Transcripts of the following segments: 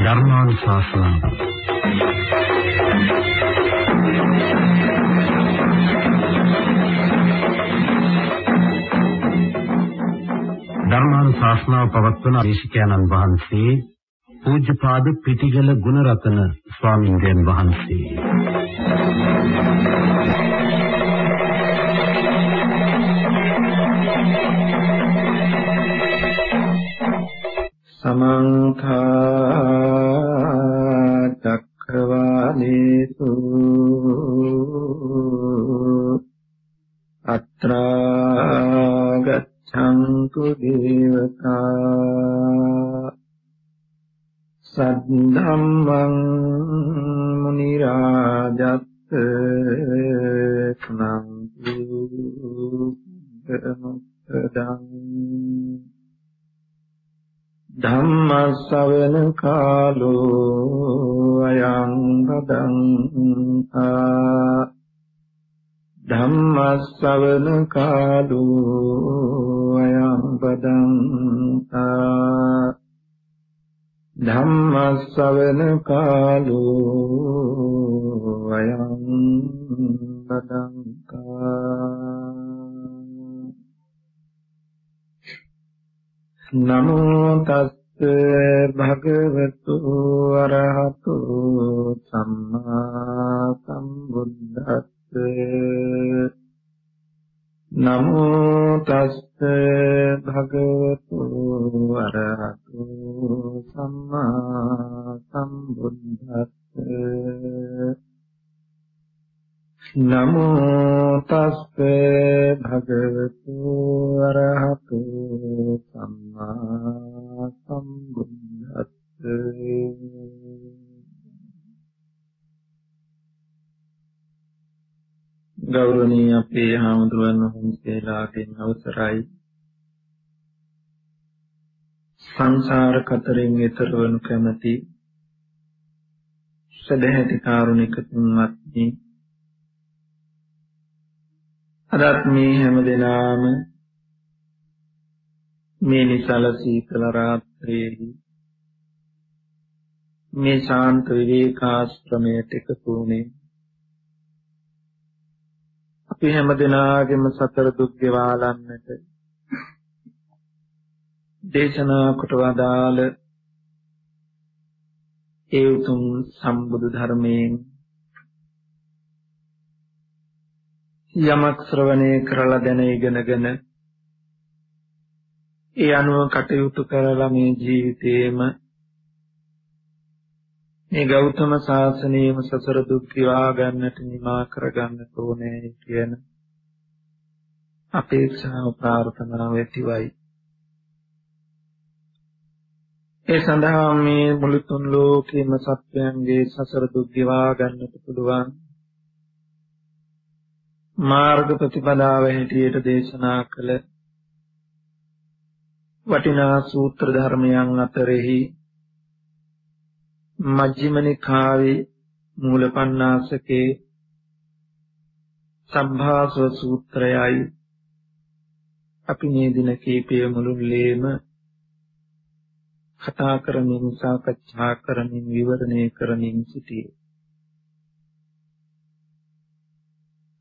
ධර්මානුශාසනාව ධර්මානුශාසනාව පවත්වන දේශිකානන් වහන්සේ පූජ්‍යපාද පිටිගල ගුණරතන ස්වාමීන් වහන්සේ. සමන්ත චක්කවාලේසු අත්‍රා ගච්ඡන්තු දේවතා සද්ධම්මං අරහතු සම්මා සම්බුද්දස්ස. නමෝ තස්ස භගවතු අරහතු සම්මා සම්බුද්දස්ස. ගෞරවනීය අපේ හාමුදුරන් වහන්සේලාගෙන් අවසරයි. සංසාර කතරෙන් ඈතර වනු කැමැති සදැහැති කාරුණික තුන්වත්නි අදත් මේ හැම දිනාම මේ නිසල සීතල රාත්‍රියේදී මේ ශාන්ත විවේකාශ්‍රමයට එකතු වුණේ අපි හැම දිනාගෙම සතර දුක් ගෙවාලන්නට දේශනා කොට වදාළ ඒ උතුම් සම්බුදු ධර්මයෙන් යමක් ශ්‍රවණය කරලා දැන ඉගෙනගෙන ඒ අනුව කටයුතු කරලා මේ ජීවිතේම මේ ගෞතම සාසනයේම සසර දුක් කිවා ගන්නට නිමා කර ගන්නට ඕනේ කියන අපේක්ෂාව ප්‍රාර්ථනාව ඇතිවයි. ඒ සඳහා මේ මුළු තුන් ලෝකෙම සත්‍යයන්ගේ සසර දුක් කිවා ගන්නට පුළුවන් මාර්ග ප්‍රතිපදාව හැටියට දේශනා කළ වටිනා සූත්‍ර ධර්මයන් අතරෙහි මජ්ක්‍ධිම නිකායේ මූලපණ්ණාසකේ සම්භාසව සූත්‍රයයි අපි මේ දින කීපය මුළුල්ලේම කතා කරමින් සාකච්ඡා කරමින් විවරණය කරමින් සිටියේ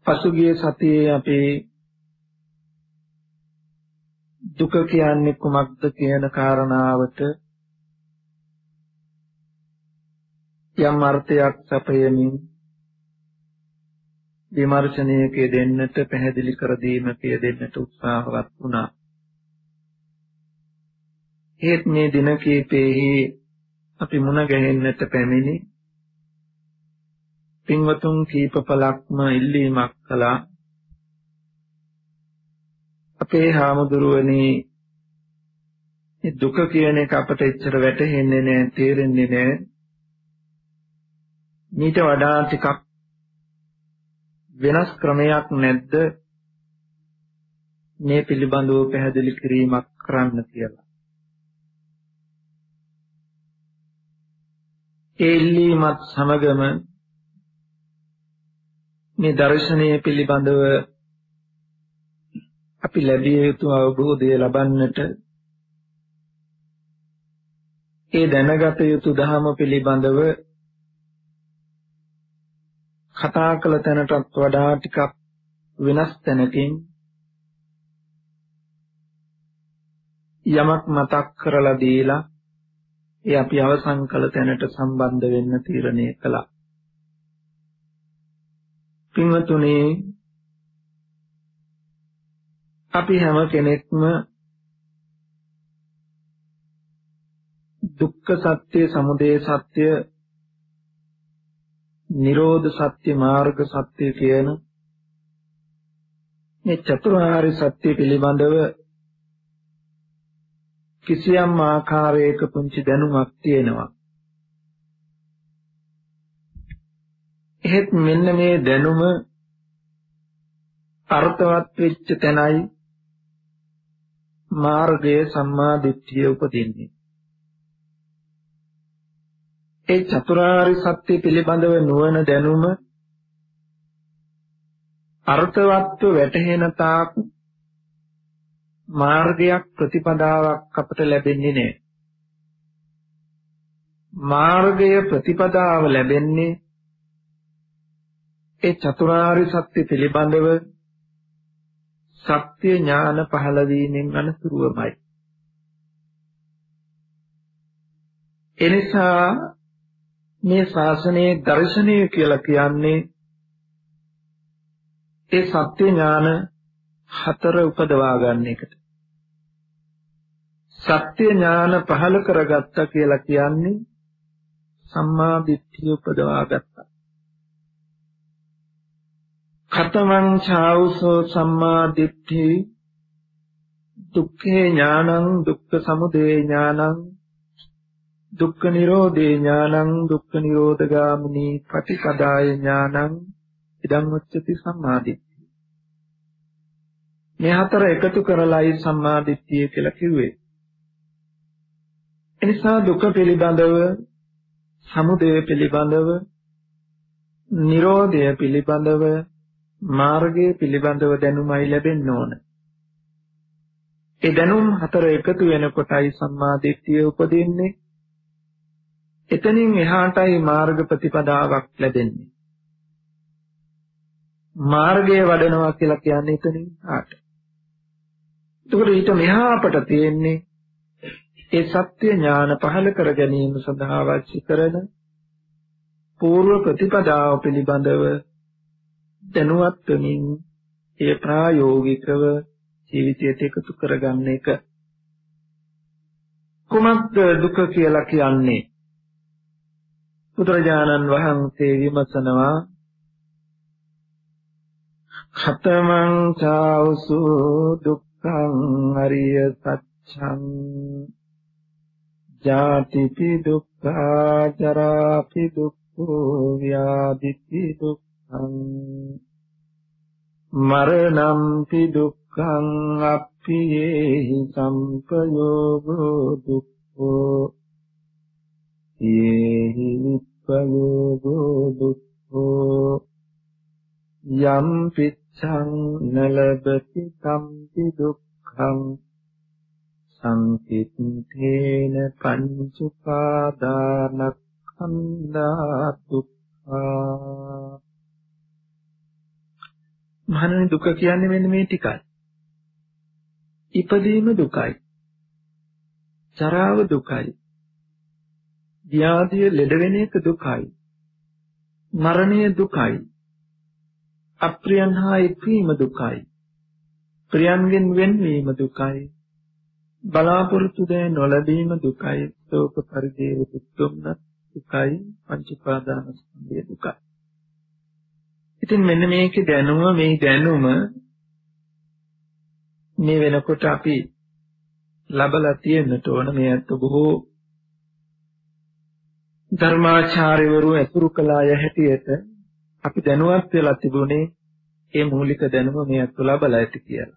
පසුගිය සතියේ අපේ දුක කියන්නේ කුමක්ද කියන කාරණාවට යම් අර්ථයක් සපයමින් විමර්ශනයක දෙන්නට පැහැදිලි කර දීමක දෙන්නට උත්සාහවත් වුණා. ඒත් මේ දින කීපෙහි අපි මුණ ගැහෙන්නට පැමිණි. පින්වතුන් කීප පළක්ම ඉල්ලීමක් කළා. අපේ හාමුදුරුවනේ මේ දුක කියන එක අපට එච්චර වැටහෙන්නේ නැහැ තේරෙන්නේ නැහැ මීට වඩා ටිකක් වෙනස් ක්‍රමයක් නැද්ද? මේ පිළිබඳව පැහැදිලි කිරීමක් කරන්න කියලා. ඒ ඉල්ලීමත් සමගම මේ දර්ශනය පිළිබඳව අපි ලැබිය යුතු අවබෝධය ලබන්නට ඒ දැනගත යුතු ධහම පිළිබඳව කතා කළ තැනටත් වඩා ටිකක් වෙනස් තැනකින් යමක් මතක් කරලා දීලා ඒ අපි අවසන් කළ තැනට සම්බන්ධ වෙන්න තීරණය කළා. පින්වතුනි අපි හැම කෙනෙක්ම දුක්ඛ සත්‍ය, සමුදය සත්‍ය, නිරෝධ සත්‍ය, මාර්ග සත්‍ය කියන මේ චතුරාර්ය සත්‍ය පිළිබඳව කිසියම් ආකාරයක පුංචි දැනුමක් තියෙනවා. එහෙත් මෙන්න මේ දැනුම අර්ථවත් වෙච්ච තැනයි මාර්ගයේ සම්මා දිට්ඨිය උපදින්නේ. ඒ චතුරාර්ය සත්‍ය පිළිබඳව නුවණ දැනුම අර්ථවත්ව වැටහෙන තාක් මාර්ගයක් ප්‍රතිපදාවක් අපට ලැබෙන්නේ නැහැ. මාර්ගය ප්‍රතිපදාව ලැබෙන්නේ ඒ චතුරාර්ය සත්‍ය පිළිබඳව සත්‍ය ඥාන පහළ වීමෙන් අනතුරුවමයි. එනිසා මේ ශාසනයේ දර්ශනය කියලා කියන්නේ ඒ සත්‍ය ඥාන හතර උපදවා ගන්න එකට. සත්‍ය ඥාන පහළ කරගත්තා කියලා කියන්නේ සම්මා දිට්ඨිය උපදවා ගත්තා. කතමං ඡාවුසෝ සම්මා දිට්ඨි දුක්ඛේ ඥානං දුක්ඛ සමුදය ඥානං දුක්ඛ නිරෝධේ ඥානං දුක්ඛ නිරෝධගාමිනී පටිපදාය ඥානං ඉදං උච්චති සම්මාදිට්ඨිය මේ හතර එකතු කරලායි සම්මාදිට්ඨිය කියලා කිව්වේ එනිසා දුක පිළිබඳව සමුදය පිළිබඳව නිරෝධය පිළිබඳව මාර්ගය පිළිබඳව දැනුමයි ලැබෙන්න ඕන. ඒ දැනුම් හතර එකතු වෙනකොටයි සම්මාදිට්ඨිය උපදින්නේ. එතනින් එහාටයි මාර්ග ප්‍රතිපදාවක් ලැබෙන්නේ. මාර්ගය වඩනවා කියලා කියන්නේ එතනින් ආට. එතකොට ඊට මෙහා අපට තියෙන්නේ ඒ සත්‍ය ඥාන පහළ කර ගැනීම සඳහා අවශ්‍ය කරන పూర్ව ප්‍රතිපදාව පිළිබඳව දැනුවත් වෙමින් ඒ ප්‍රායෝගිකව ජීවිතයට එකතු කරගන්න එක. කුමක්ද දුක කියලා කියන්නේ? බුදුරජාණන් වහන්සේ විමසනවා khataman chausu dukkhaං අරිය සත්‍යං ජාතිපි දුක්ඛා ජරාපි දුක්ඛෝ ව්‍යාධිපි දුක්ඛං මරණම්පි දුක්ඛං අප්පියේහි සම්පයෝගෝ දුක්ඛෝ යේහි විප්පයෝගෝ දුක්ඛෝ යම් පිච්ඡං නලබති සම්පි දුක්ඛං සංකිට්ඨේන පංච උපාදානස්කන්ධා දුක්ඛා මහණනි දුක කියන්නේ මෙන්න මේ ටිකයි. ඉපදීම දුකයි. ජරාව දුකයි. ව්‍යාධිය ලෙඩ වෙන එක දුකයි. මරණය දුකයි. අප්‍රියන් හා එක්වීම දුකයි. ප්‍රියන්ගෙන් වෙන්වීම දුකයි. බලාපොරොත්තු දෑ නොලැබීම දුකයි. ශෝක පරිදේව දුක්ඛම්න දුකයි. පංච උපාදානස්කන්ධය දුකයි. ඉතින් මෙන්න මේකේ දැනුම මේ දැනුම මේ වෙනකොට අපි ලබලා තියෙන්නට ඕන මේ අත් බොහෝ ධර්මාචාර්යවරු අතුරු කළාය හැටියට අපි දැනුවත් වෙලා තිබුණේ මේ මූලික දැනුම මේ අත් ලබලා ඇති කියලා.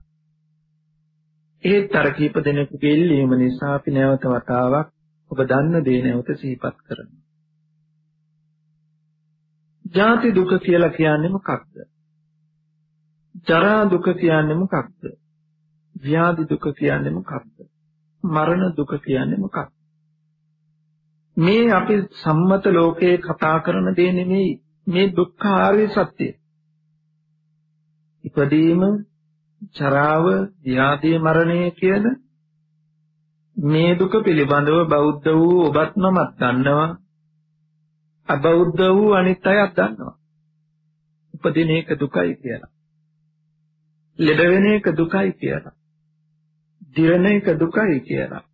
ඒත් අර කීප දෙනෙකුගේ ඉල්ලීම නිසා අපි නැවත වතාවක් ඔබ දන්න දේ නැවත සිහිපත් කරනවා. ජාති දුක කියලා කියන්නේ මොකක්ද? ජරා දුක කියන්නේ මොකක්ද? ව්‍යාධි දුක කියන්නේ මොකක්ද? මරණ දුක කියන්නේ මොකක්ද? මේ අපි සම්මත ලෝකයේ කතා කරන දේ නෙමෙයි මේ දුක්ඛ ආර්ය සත්‍යය. ඉපදීම, චරාව, ව්‍යාධි මරණය කියන මේ දුක පිළිබඳව බෞද්ධ වූ ඔබත් මමත් දන්නවා. අබෞද්ධ වූ අනිත් අයත් දන්නවා. උපදින එක දුකයි කියලා. ලෙඩ වෙන එක දුකයි කියලා. දිරණ එක දුකයි කියලා.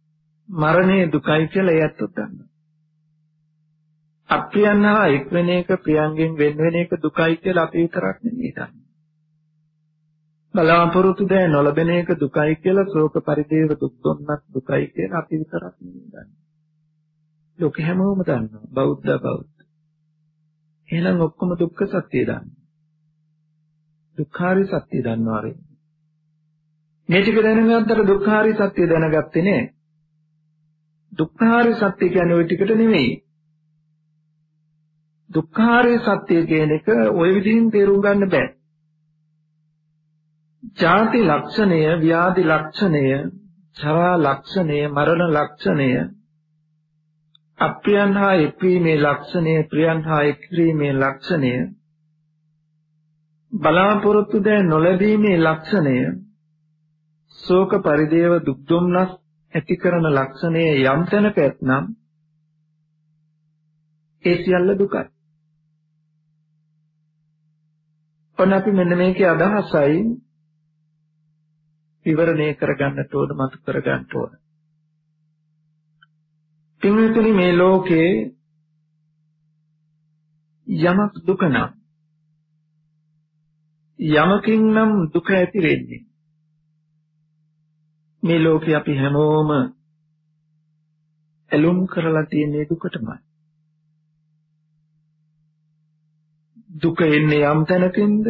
මරණය දුකයි කියලා එයත් දන්නවා. අප්‍රියන් හා එක් වෙන එක ප්‍රියංගෙන් වෙන වෙන එක දුකයි කියලා අපි විතරක් නෙමෙයි දන්නේ. බලාපොරොත්තු දැ නොලබෙන එක දුකයි කියලා ශෝක පරිදේව දුක් දුන්නත් දුකයි කියලා අපි විතරක් නෙමෙයි දන්නේ. ලෝක හැමෝම දන්නවා බෞද්ධ බෞද්ධ. එහෙනම් ඔක්කොම දුක්ඛ සත්‍ය දන්නවා. දුක්ඛාරි සත්‍ය දන්නවා වෙන්නේ. මේ ටික දැනගත්තට දුක්ඛාරි සත්‍ය දැනගත්තේ නෑ. දුක්ඛාරි සත්‍ය කියන්නේ ওই ටිකට නෙමෙයි. දුක්ඛාරය සත්‍ය කියන එක ওই විදිහින් තේරුම් ගන්න බෑ. ජාති ලක්ෂණය, ව්‍යාධි ලක්ෂණය, ජරා ලක්ෂණය, මරණ ලක්ෂණය, අප්‍රියන් හා එක්වීමේ ලක්ෂණය, ප්‍රියන් හා එක්වීමේ ලක්ෂණය, බලාපොරොත්තු දැ නොලැබීමේ ලක්ෂණය, ශෝක පරිදේව දුක් දුම්නස් ඇති කරන ලක්ෂණය යම් තැනක ඇතනම් ඒ සියල්ල දුකයි. ඔන්න අපි මෙන්න මේකේ අදහසයි විවරණය කරගන්නට ඕන මතු කරගන්න ඕන. පින්විතනි මේ ලෝකේ යමක් දුක නම් යමකින් නම් දුක ඇති වෙන්නේ. මේ ලෝකේ අපි හැමෝම ඇලුම් කරලා තියෙන දුකටමයි. දුක එන්නේ යම් තැනකින්ද?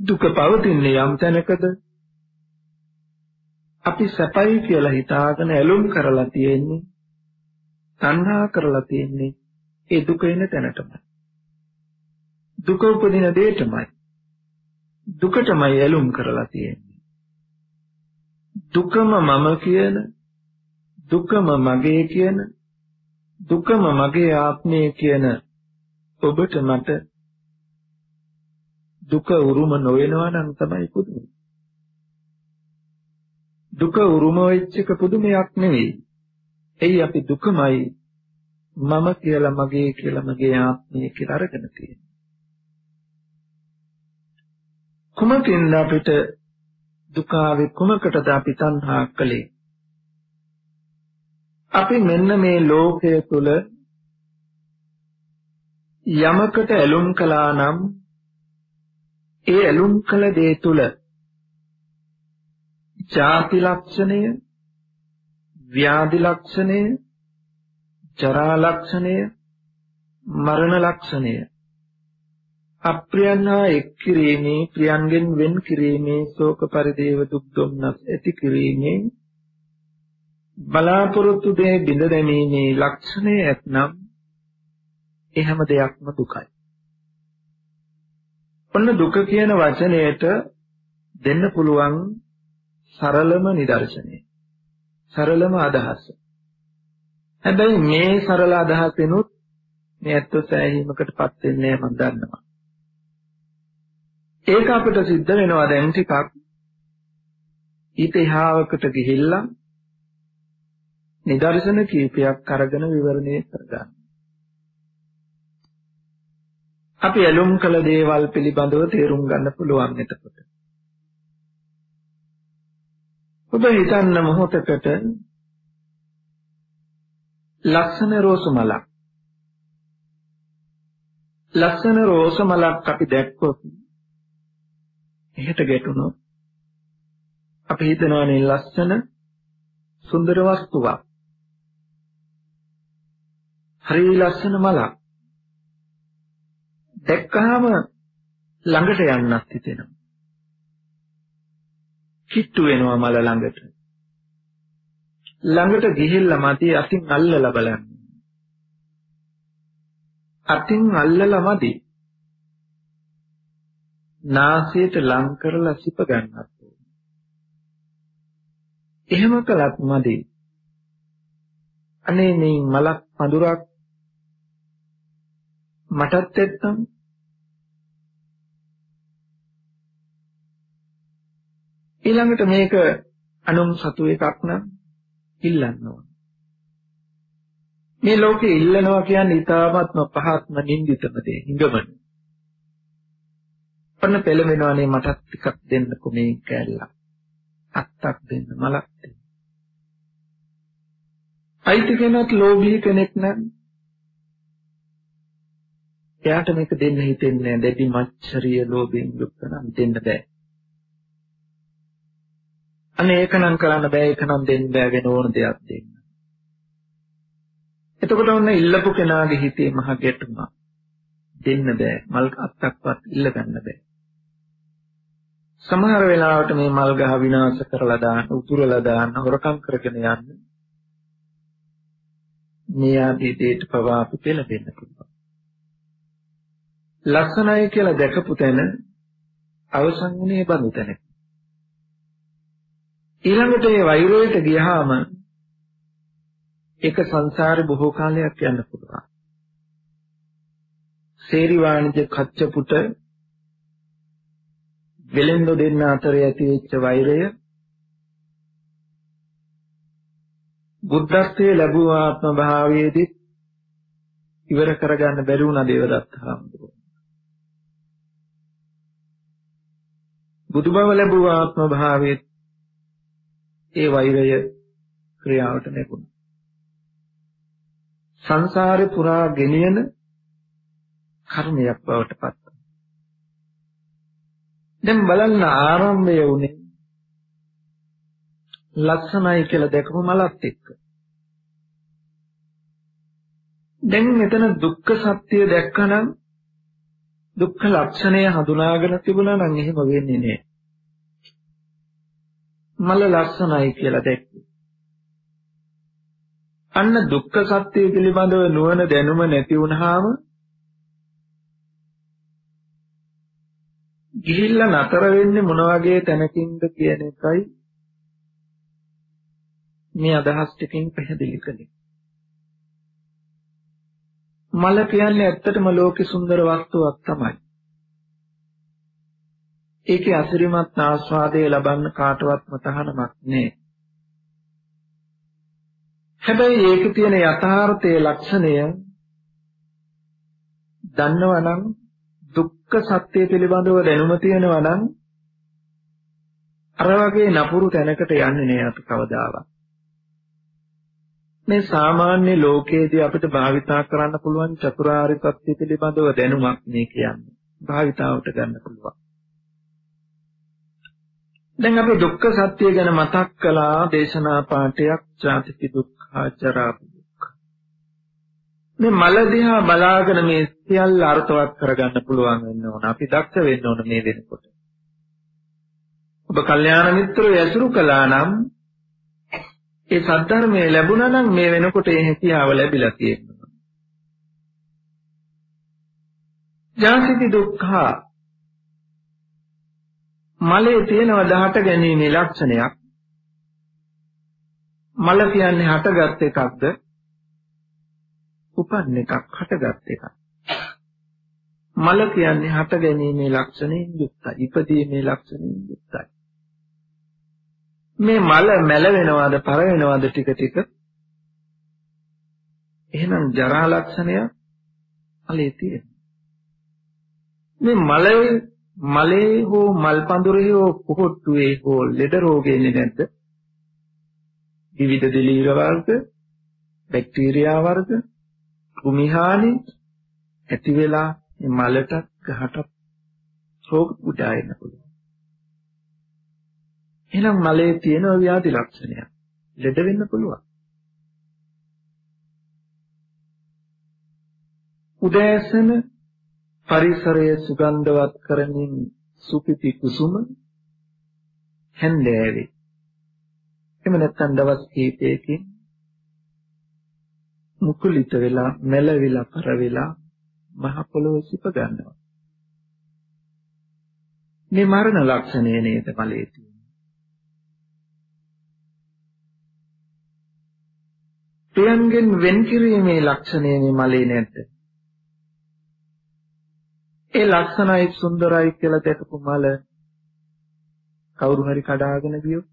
දුක පවතින්නේ යම් තැනකද? අපි සැපයි කියලා හිතාගෙන ඇලුම් කරලා තියෙන්නේ තණ්හා කරලා තියෙන්නේ ඒ දුක එන තැනටමයි දුක උපදින දෙයටමයි. දුකටමයි ඇලුම් කරලා තියෙන්නේ. දුකම මම කියන දුකම මගේ කියන දුකම මගේ ආත්මය කියන ඔබට මට දුක උරුම නොවෙනවා නම් තමයි පුදුමයි. දුක උරුම වෙච්ච එක පුදුමයක් නෙවෙයි. එයි අපි දුකමයි මම කියලා මගේ කියලා මගේ ආත්මය කියලා අරගෙන තියෙන්නේ. කුමකින්ද අපිට දුක ආවේ කුමකටද අපි තණ්හා කළේ? අපි මෙන්න මේ ලෝකය තුල යමකට ඇලුම් කළා නම් ඒ ඇලුම් කළ දේ තුල ජාති ලක්ෂණය ව්‍යාධි ලක්ෂණය ජරා ලක්ෂණය මරණ ලක්ෂණය අප්‍රියන් හා එක් කිරීමේ ප්‍රියන්ගෙන් වෙන් කිරීමේ ශෝක පරිදේව දුක් දුම්නස් ඇති කිරීමේ බලාපොරොත්තු දේ බිඳ දැමීමේ ලක්ෂණය ඇතනම් ඒ හැම දෙයක්ම දුකයි. ඔන්න දුක කියන වචනයට දෙන්න පුළුවන් සරලම නිදර්ශනය. සරලම අදහස. හැබැයි මේ සරල අදහසෙනුත් මේ ඇත්ත සෑහීමකටපත් වෙන්නේ මම දන්නවා. ඒක අපිට සිද්ධ වෙනවා දැන් ටිකක් ඊට එහාවකට ගිහිල්ලා නිදර්ශන කීපයක් අරගෙන විවරණය කරගන්න. අපි ඇලුම් කළ දේවල් පිළිබඳව තේරුම් ගන්න පුළුවන් එතකොට. ඔබ හිතන්න මොහොතකට ලක්ෂණ රෝස මලක් ලක්ෂණ රෝස මලක් අපි දැක්කොත් එහෙට ගැටුණොත් අපි හිතනවානේ ලස්සන සුන්දර වස්තුවක්. හරි ලස්සන මලක්. දැක්කහම ළඟට යන්නත් හිතෙනවා. කිට්ටු වෙනවා මල ළඟට. ළඟට ගිහිල්ලා මතී අතින් අල්ලලා බලන්න. අතින් අල්ලලා මදි. නාසයට ලං කරලා සිප ගන්නත් එහෙම කළත් මදි. අනේ මේ මලක් පඳුරක් මටත් එක්කම් ඊළඟට මේක අනුන් සතු එකක් නම් ඉල්ලන්න ඕන. මේ ලෝකේ ඉල්ලනවා කියන්නේ ඊ타ත්ම පහත්ම නින්දිතම දේ හිඟමන. ඔන්න පෙළවෙනවානේ මටත් ටිකක් දෙන්නකෝ මේ කැල්ල. අත්තක් දෙන්න මලක් දෙන්න. අයිති කෙනෙක් ලෝභී කෙනෙක් නම් එයාට මේක දෙන්න හිතෙන්නේ නැහැ. දෙවි මච්චරිය ලෝභයෙන් යුක්ත නම් දෙන්න බෑ. අනේ ඒක නම් කරන්න බෑ ඒක නම් දෙන්න බෑ වෙන ඕන දෙයක් දෙන්න. එතකොට ඔන්න ඉල්ලපු කෙනාගේ හිතේ මහ ගැටුමක් දෙන්න බෑ මල් අත්තක්වත් ඉල්ල ගන්න බෑ. සමහර වෙලාවට මේ මල් ගහ විනාශ කරලා දාන්න උතුරලා දාන්න හොරකම් කරගෙන යන්න මේ ආදී දෙයට පවා අපි පෙළඹෙන්න පුළුවන්. ලක්ෂණයි කියලා දැකපු තැන අවසන් වුණේ බඳු තැනක. ඊළඟට මේ වෛරයට ගියාම ඒක සංසාරේ බොහෝ කාලයක් යන්න පුළුවන්. සේරි වාණිජ කච්චපුට වෙලෙන්දෝ දෙන්න අතර ඇති වෙච්ච වෛරය බුද්ධත්වයේ ලැබුව ආත්ම භාවයේදී ඉවර කරගන්න බැරි වුණා දේවදත්ත හාමුදුරුවෝ. බුදුබව ලැබුව ආත්ම භාවයේ ඒ වෛරය ක්‍රියාවට නැගුණා. සංසාරේ පුරා ගෙනියන කර්මයක් බවට පත් දැන් බලන්න ආරම්භය උනේ ලක්ෂණයි කියලා දැකපු මලත් එක්ක. දැන් මෙතන දුක්ඛ සත්‍ය දැක්කනම් දුක්ඛ ලක්ෂණය හඳුනාගෙන තිබුණා නම් එහෙම වෙන්නේ නෑ. මල ලක්ෂණයි කියලා දැක්කේ. අන්න දුක්ඛ සත්‍ය පිළිබඳව නුවණ දැනුම නැති වුනහම ගිහිල්ලා නතර වෙන්නේ මොන වගේ තැනකින්ද කියන එකයි මේ අදහස් ටිකෙන් පැහැදිලි කළේ. මල කියන්නේ ඇත්තටම ලෝකේ සුන්දර වස්තුවක් තමයි. ඒකේ අසිරිමත් ආස්වාදය ලබන්න කාටවත් මතහනමක් නෑ. හැබැයි ඒකේ තියෙන යථාර්ථයේ ලක්ෂණය දන්නවනම් දුක්ඛ සත්‍ය පිළිබඳව දැනුම තියෙනවා නම් අර වගේ නපුරු තැනකට යන්නේ නෑ අපි කවදාවත්. මේ සාමාන්‍ය ලෝකයේදී අපිට භාවිතා කරන්න පුළුවන් චතුරාර්ය සත්‍ය පිළිබඳව දැනුමක් මේ කියන්නේ. භාවිතාවට ගන්න පුළුවන්. දැන් අපි දුක්ඛ සත්‍ය ගැන මතක් කළා දේශනා පාඩයක් ජාතික දුක්ඛ ජරා දුක්ඛ. මේ මල දිහා බලාගෙන මේ සියල්ල අර්ථවත් කරගන්න පුළුවන් වෙන්න ඕන. අපි දක්ෂ වෙන්න ඕන මේ වෙනකොට. ඔබ කල්යාණ මිත්‍රයෝ ඇසුරු කළා නම් ඒ සද්ධර්මයේ ලැබුණා නම් මේ වෙනකොට ඒ හැකියාව ලැබිලා තියෙනවා. ජාතික දුක්ඛ මලේ තියෙනව 18 ගැනීමේ ලක්ෂණයක්. මල කියන්නේ හටගත් එකක්ද? උපන් එකක් හටගත් එකක්. මල කියන්නේ හට ගැනීමේ ලක්ෂණයෙන් යුක්තයි. ඉපදීමේ ලක්ෂණයෙන් යුක්තයි. මේ මල මැල වෙනවද පර වෙනවද ටික ටික එහෙනම් ජරා ලක්ෂණය මලේ තියෙනවා. මේ මලේ මලේ හෝ මල් පඳුරේ හෝ පොහොට්ටුවේ හෝ ලෙඩ රෝගෙන්නේ නැද්ද? විවිධ දිලීර වර්ග, බැක්ටීරියා වර්ග, කුමිහානි ඇති වෙලා මේ මලට ගහට රෝග උඩා එන්න පුළුවන්. එහෙනම් මලේ තියෙන ව්‍යාධි ලක්ෂණයක්. ලෙඩ වෙන්න පුළුවන්. උදෑසන පරිසරය සුගන්ධවත් කරමින් සුපිපි කුසුම හැන්දෑවේ. එහෙම නැත්නම් දවස් කීපයකින් මුකුලිත වෙලා මැලවිලා පර වෙලා මහ පොළොව සිප ගන්නවා. මේ මරණ ලක්ෂණය නේද මලේ තියෙන්නේ? ප්‍රියන්ගෙන් වෙන් කිරීමේ ලක්ෂණය මේ මලේ නැද්ද? ඒ ලක්ෂණයි සුන්දරයි කියලා දැකපු මල කවුරු හරි කඩාගෙන ගියොත්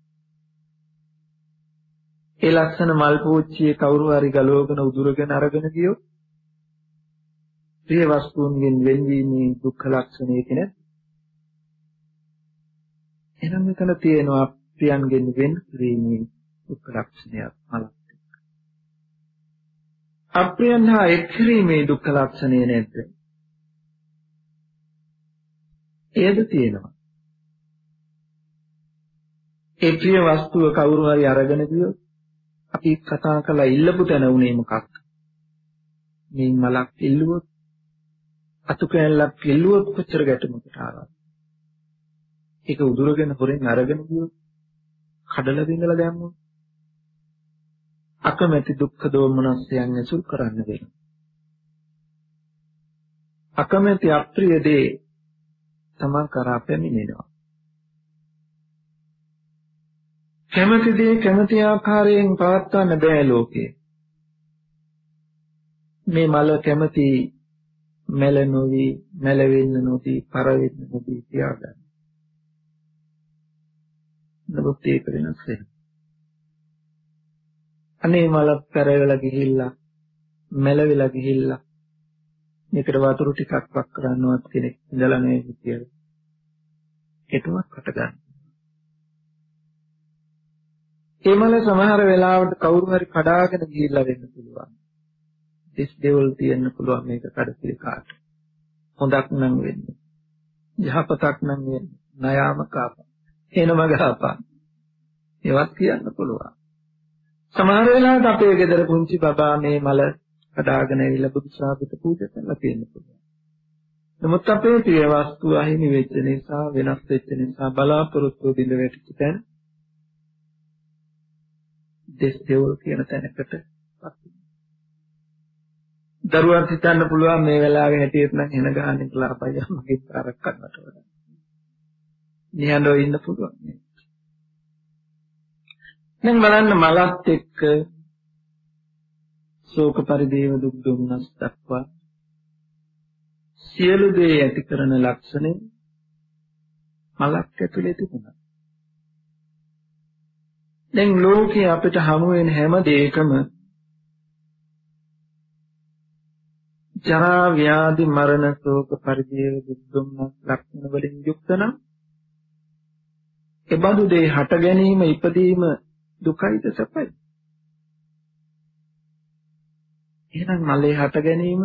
ඒ ලක්ෂණ මල් පෝච්චියේ කවුරු හරි ගලවගෙන උදුරගෙන අරගෙන ගියොත් ප්‍රිය වස්තුන්ගෙන් වෙන්වීමේ දුක්ඛ ලක්ෂණය කියන එහෙනම් මෙතන තියෙනවා ප්‍රියන්ගෙන් වෙන් කිරීමේ දුක්ඛ ලක්ෂණයක් මලක් අප්‍රියන් හා එක් කිරීමේ දුක්ඛ ලක්ෂණය නැද්ද? එයද තියෙනවා. ඒ ප්‍රිය වස්තුව කවුරු හරි අරගෙන ගියොත් අපි කතා කළා ඉල්ලපු තැන උනේ මොකක්ද? මේ මලක් ඉල්ලුවොත් අතු කෑල්ලක් ඉල්ලුවොත් කොච්චර ගැටුමකට ආවද? ඒක උදුරගෙන හොරෙන් අරගෙන ගියොත් කඩලා බිඳලා දැම්මොත් අකමැති දුක්ඛ දෝමනස්යන් ඇසුරු කරන්න වෙනවා. අකමැති අප්‍රිය දේ තමන් කරා පැමිණෙනවා. කැමති දේ කැමති ආකාරයෙන් පවත්වන්න බෑ ලෝකේ. මේ මල කැමති මැල නොවි මැල වෙන්න නොදී පර වෙන්න නොදී තියාගන්න. නමුත් ඒක වෙනස් වෙනවා. අනේ මල පෙරවිලා ගිහිල්ලා මැලවිලා ගිහිල්ලා මේකට වතුර ටිකක් වක් කරන්නවත් කෙනෙක් ඉඳලා නැහැ කියලා. ඒකවත් කට ගන්න. ඒ මල සමහර වෙලාවට කවුරු හරි කඩාගෙන ගිහිල්ලා වෙන්න පුළුවන්. දිස් දෙවල් තියෙන්න පුළුවන් මේක කඩපිලි කාට. හොඳක් නම් වෙන්නේ. යහපතක් නම් වෙන්නේ. නයාම කාපා. එනම ගහපා. ඒවත් කියන්න පුළුවන්. සමහර වෙලාවට අපේ ගෙදර පුංචි බබා මේ මල කඩාගෙන ඇවිල්ලා බුදු සාපිත පූජා කරලා තියෙන්න පුළුවන්. නමුත් අපේ ප්‍රිය වස්තු අහිමි වෙච්ච නිසා වෙනස් වෙච්ච නිසා බලාපොරොත්තු බිඳ වැටිච්ච තැන දෙස් දෙවල් කියන තැනකට දරුවන් හිතන්න පුළුවන් මේ වෙලාවේ හැටියට නම් එන ගහන්නේ කියලා අපයි අම්මගේ පාරක් කරන්නට වඩා. නිහඬව ඉන්න පුළුවන් නේ. දැන් බලන්න මලත් එක්ක ශෝක පරිදේව දුක් දුම්නස් දක්වා සියලු දේ ඇති කරන ලක්ෂණය මලක් ඇතුලේ තිබුණා. දැන් ලෝකේ අපිට හමු වෙන හැම දෙයකම ජරා ව්‍යාධි මරණ ශෝක පරිදේව දුක් දුම්නස් ලක්ෂණ වලින් යුක්ත නම් එබඳු දේ හට ගැනීම ඉපදීම දුකයිද සැපයි? එහෙනම් මලේ හට ගැනීම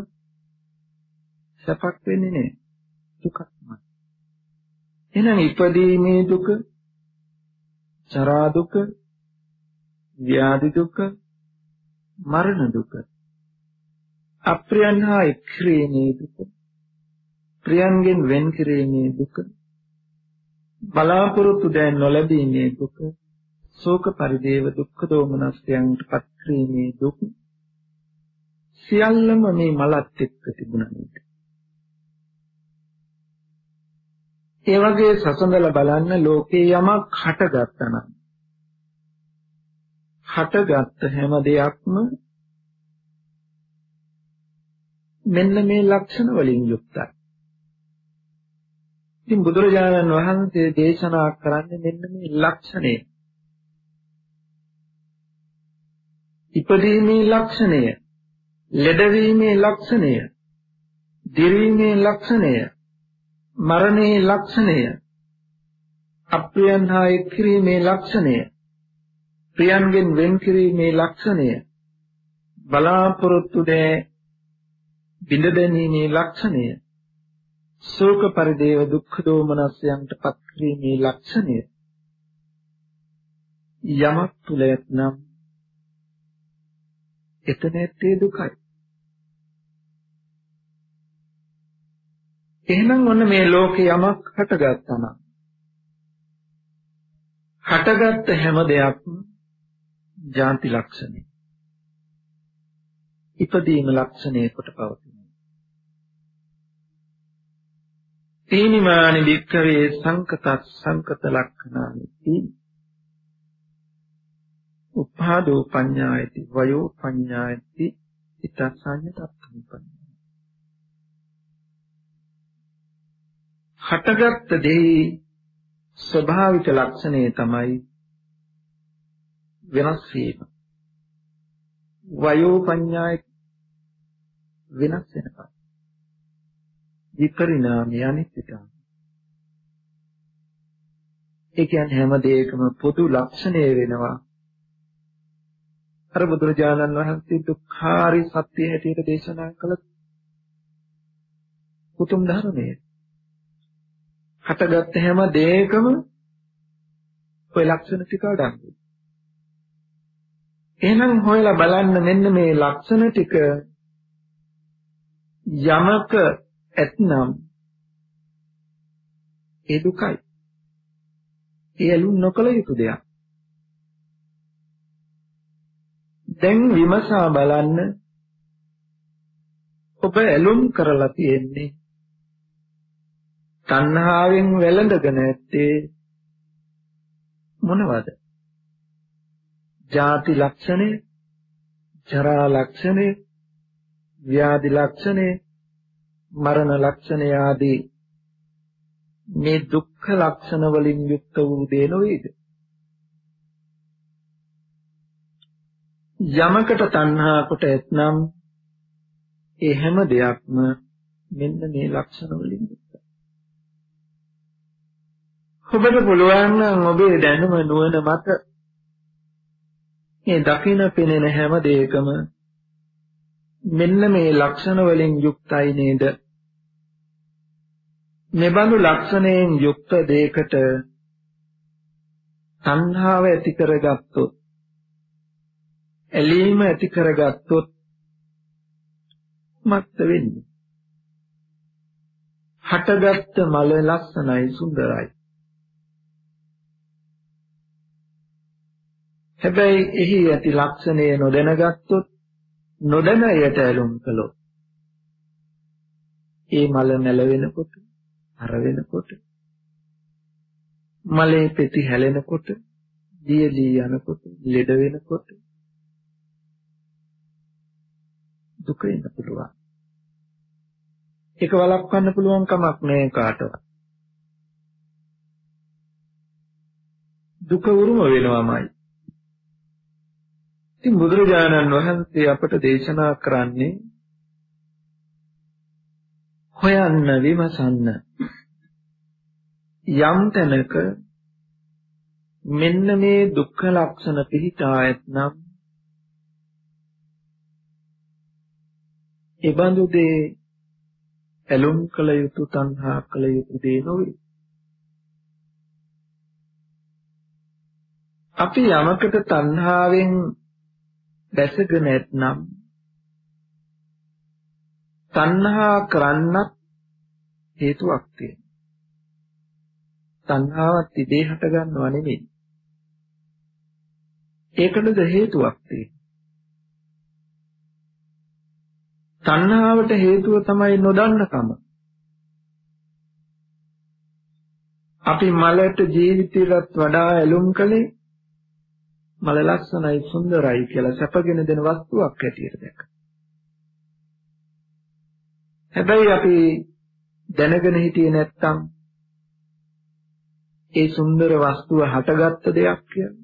සැපක් වෙන්නේ නැහැ. දුකක්මයි. එහෙනම් ඉපදීමේ දුක, චරා දුක, ව්‍යාධි දුක, මරණ දුක. අප්‍රියන් හා එක්රීමේ දුක, ප්‍රියන්ගෙන් වෙන් කිරීමේ දුක, බලාපොරොත්තු දැන් නොලැබීමේ දුක ශෝක පරිදේව දුක්ඛ දෝමනස්යන්ට පත්‍රීමේ දුක් සියල්ලම මේ මලත් එක්ක තිබුණා නේද? ඒ වගේ සසඳලා බලන්න ලෝකේ යමක් හටගත්තා නම් හටගත්ත හැම දෙයක්ම මෙන්න මේ ලක්ෂණ වලින් යුක්තයි. ඉතින් බුදුරජාණන් වහන්සේ දේශනා කරන්නේ මෙන්න මේ ලක්ෂණය. ඉපදීමේ ලක්ෂණය, ලෙඩවීමේ ලක්ෂණය, දිරීමේ ලක්ෂණය, මරණයේ ලක්ෂණය, අප්‍රියන් හා එක් කිරීමේ ලක්ෂණය, ප්‍රියන්ගෙන් වෙන් කිරීමේ ලක්ෂණය, බලාපොරොත්තු දෑ බිඳ දැමීමේ ලක්ෂණය, ශෝක පරිදේව දුක්ඛ දෝමනස්යන්ට පත් කිරීමේ ලක්ෂණය යමක් තුල ඇතනම් එතන ඇත්තේ දුකයි. එහෙනම් ඔන්න මේ ලෝකේ යමක් හටගත්තා නම් හටගත්ත හැම දෙයක්ම ජාන්ති ලක්ෂණය. ඉපදීම ලක්ෂණය කොට පවතිනවා. තීනිමානි වික්කවේ සංකතත් සංකත ලක්ෂණානි උපාදෝ පඤ්ඤායති වයෝ පඤ්ඤායති ඉතස්සඤ්ඤ තත්ත්වපඤ්ඤා හටගත් දෙහි ස්වභාවික ලක්ෂණය තමයි වෙනස් වීම. වයෝ පඤ්ඤාය වෙනස් වෙනවා. විපරිණාමය අනිත්‍යතාව. ඒ කියන්නේ හැම දෙයකම පොදු ලක්ෂණය වෙනවා. අර බුදුරජාණන් වහන්සේ දුක්ඛාරි සත්‍ය හැටියට දේශනා කළ උතුම් ධර්මයේ හටගත් හැම දෙයකම ওই ලක්ෂණ ටික අඩංගුයි. එහෙනම් හොයලා බලන්න මෙන්න මේ ලක්ෂණ ටික යමක ඇතනම් ඒ දුකයි. ඒ ඇලුම් නොකළ යුතු දෙයක්. දැන් විමසා බලන්න ඔබ ඇලුම් කරලා තියෙන්නේ තණ්හාවෙන් වැළඳගෙන ඇත්තේ මොනවද? ජාති ලක්ෂණය, ජරා ලක්ෂණය, ව්‍යාධි ලක්ෂණය, මරණ ලක්ෂණය ආදී මේ දුක්ඛ ලක්ෂණ වලින් යුක්ත වූ දේ නොවේද? යමකට තණ්හා කොට ඇතනම් ඒ හැම දෙයක්ම මෙන්න මේ ලක්ෂණ වලින් යුක්තයි. ඔබට පුළුවන් නම් ඔබේ දැනුම නුවණ මත මේ දකින පෙනෙන හැම දෙයකම මෙන්න මේ ලක්ෂණ වලින් යුක්තයි නේද? මෙබඳු ලක්ෂණයෙන් යුක්ත දෙයකට සංහාව ඇති කරගත්තොත් ඇලීම ඇති කරගත්තොත් මත් වෙන්නේ හටගත්ත මල ලස්සනයි සුන්දරයි හැබැයි එහි ඇති ලක්ෂණය නොදැනගත්තොත් නොදැන යට ඇලුම් කළොත් ඒ මල නැලවෙනකොට අර වෙනකොට මලේ පෙති හැලෙනකොට දියලී යනකොට ලෙඩ වෙනකොට දුක එන්න පුළුවන්. ඒක වළක්වන්න පුළුවන් කමක් නෑ කාටවත්. දුක උරුම වෙනවමයි. ඉතින් බුදුරජාණන් වහන්සේ අපට දේශනා කරන්නේ හොයන්න විමසන්න යම් තැනක මෙන්න මේ දුක්ඛ ලක්ෂණ පිහිටා ඇතනම් එබඳු දේ ඇලුම් කළ යුතු තණ්හා කළ යුතු දේ නොවේ. අපි යමකට තණ්හාවෙන් දැසගෙන නැත්නම් තණ්හා කරන්නත් හේතුවක් තියෙනවා. තණ්හාවත් ඉදේ හට ගන්නව නෙමෙයි. ඒකටද හේතුවක් තියෙනවා. තණ්හාවට හේතුව තමයි නොදන්නකම. අපි මලට ජීවිතයටත් වඩා ඇලුම් කළේ මල ලස්සනයි සුන්දරයි කියලා සැපගෙන දෙන වස්තුවක් හැටියට දැක්ක. හැබැයි අපි දැනගෙන හිටියේ නැත්තම් ඒ සුන්දර වස්තුව හටගත්ත දෙයක් කියලා.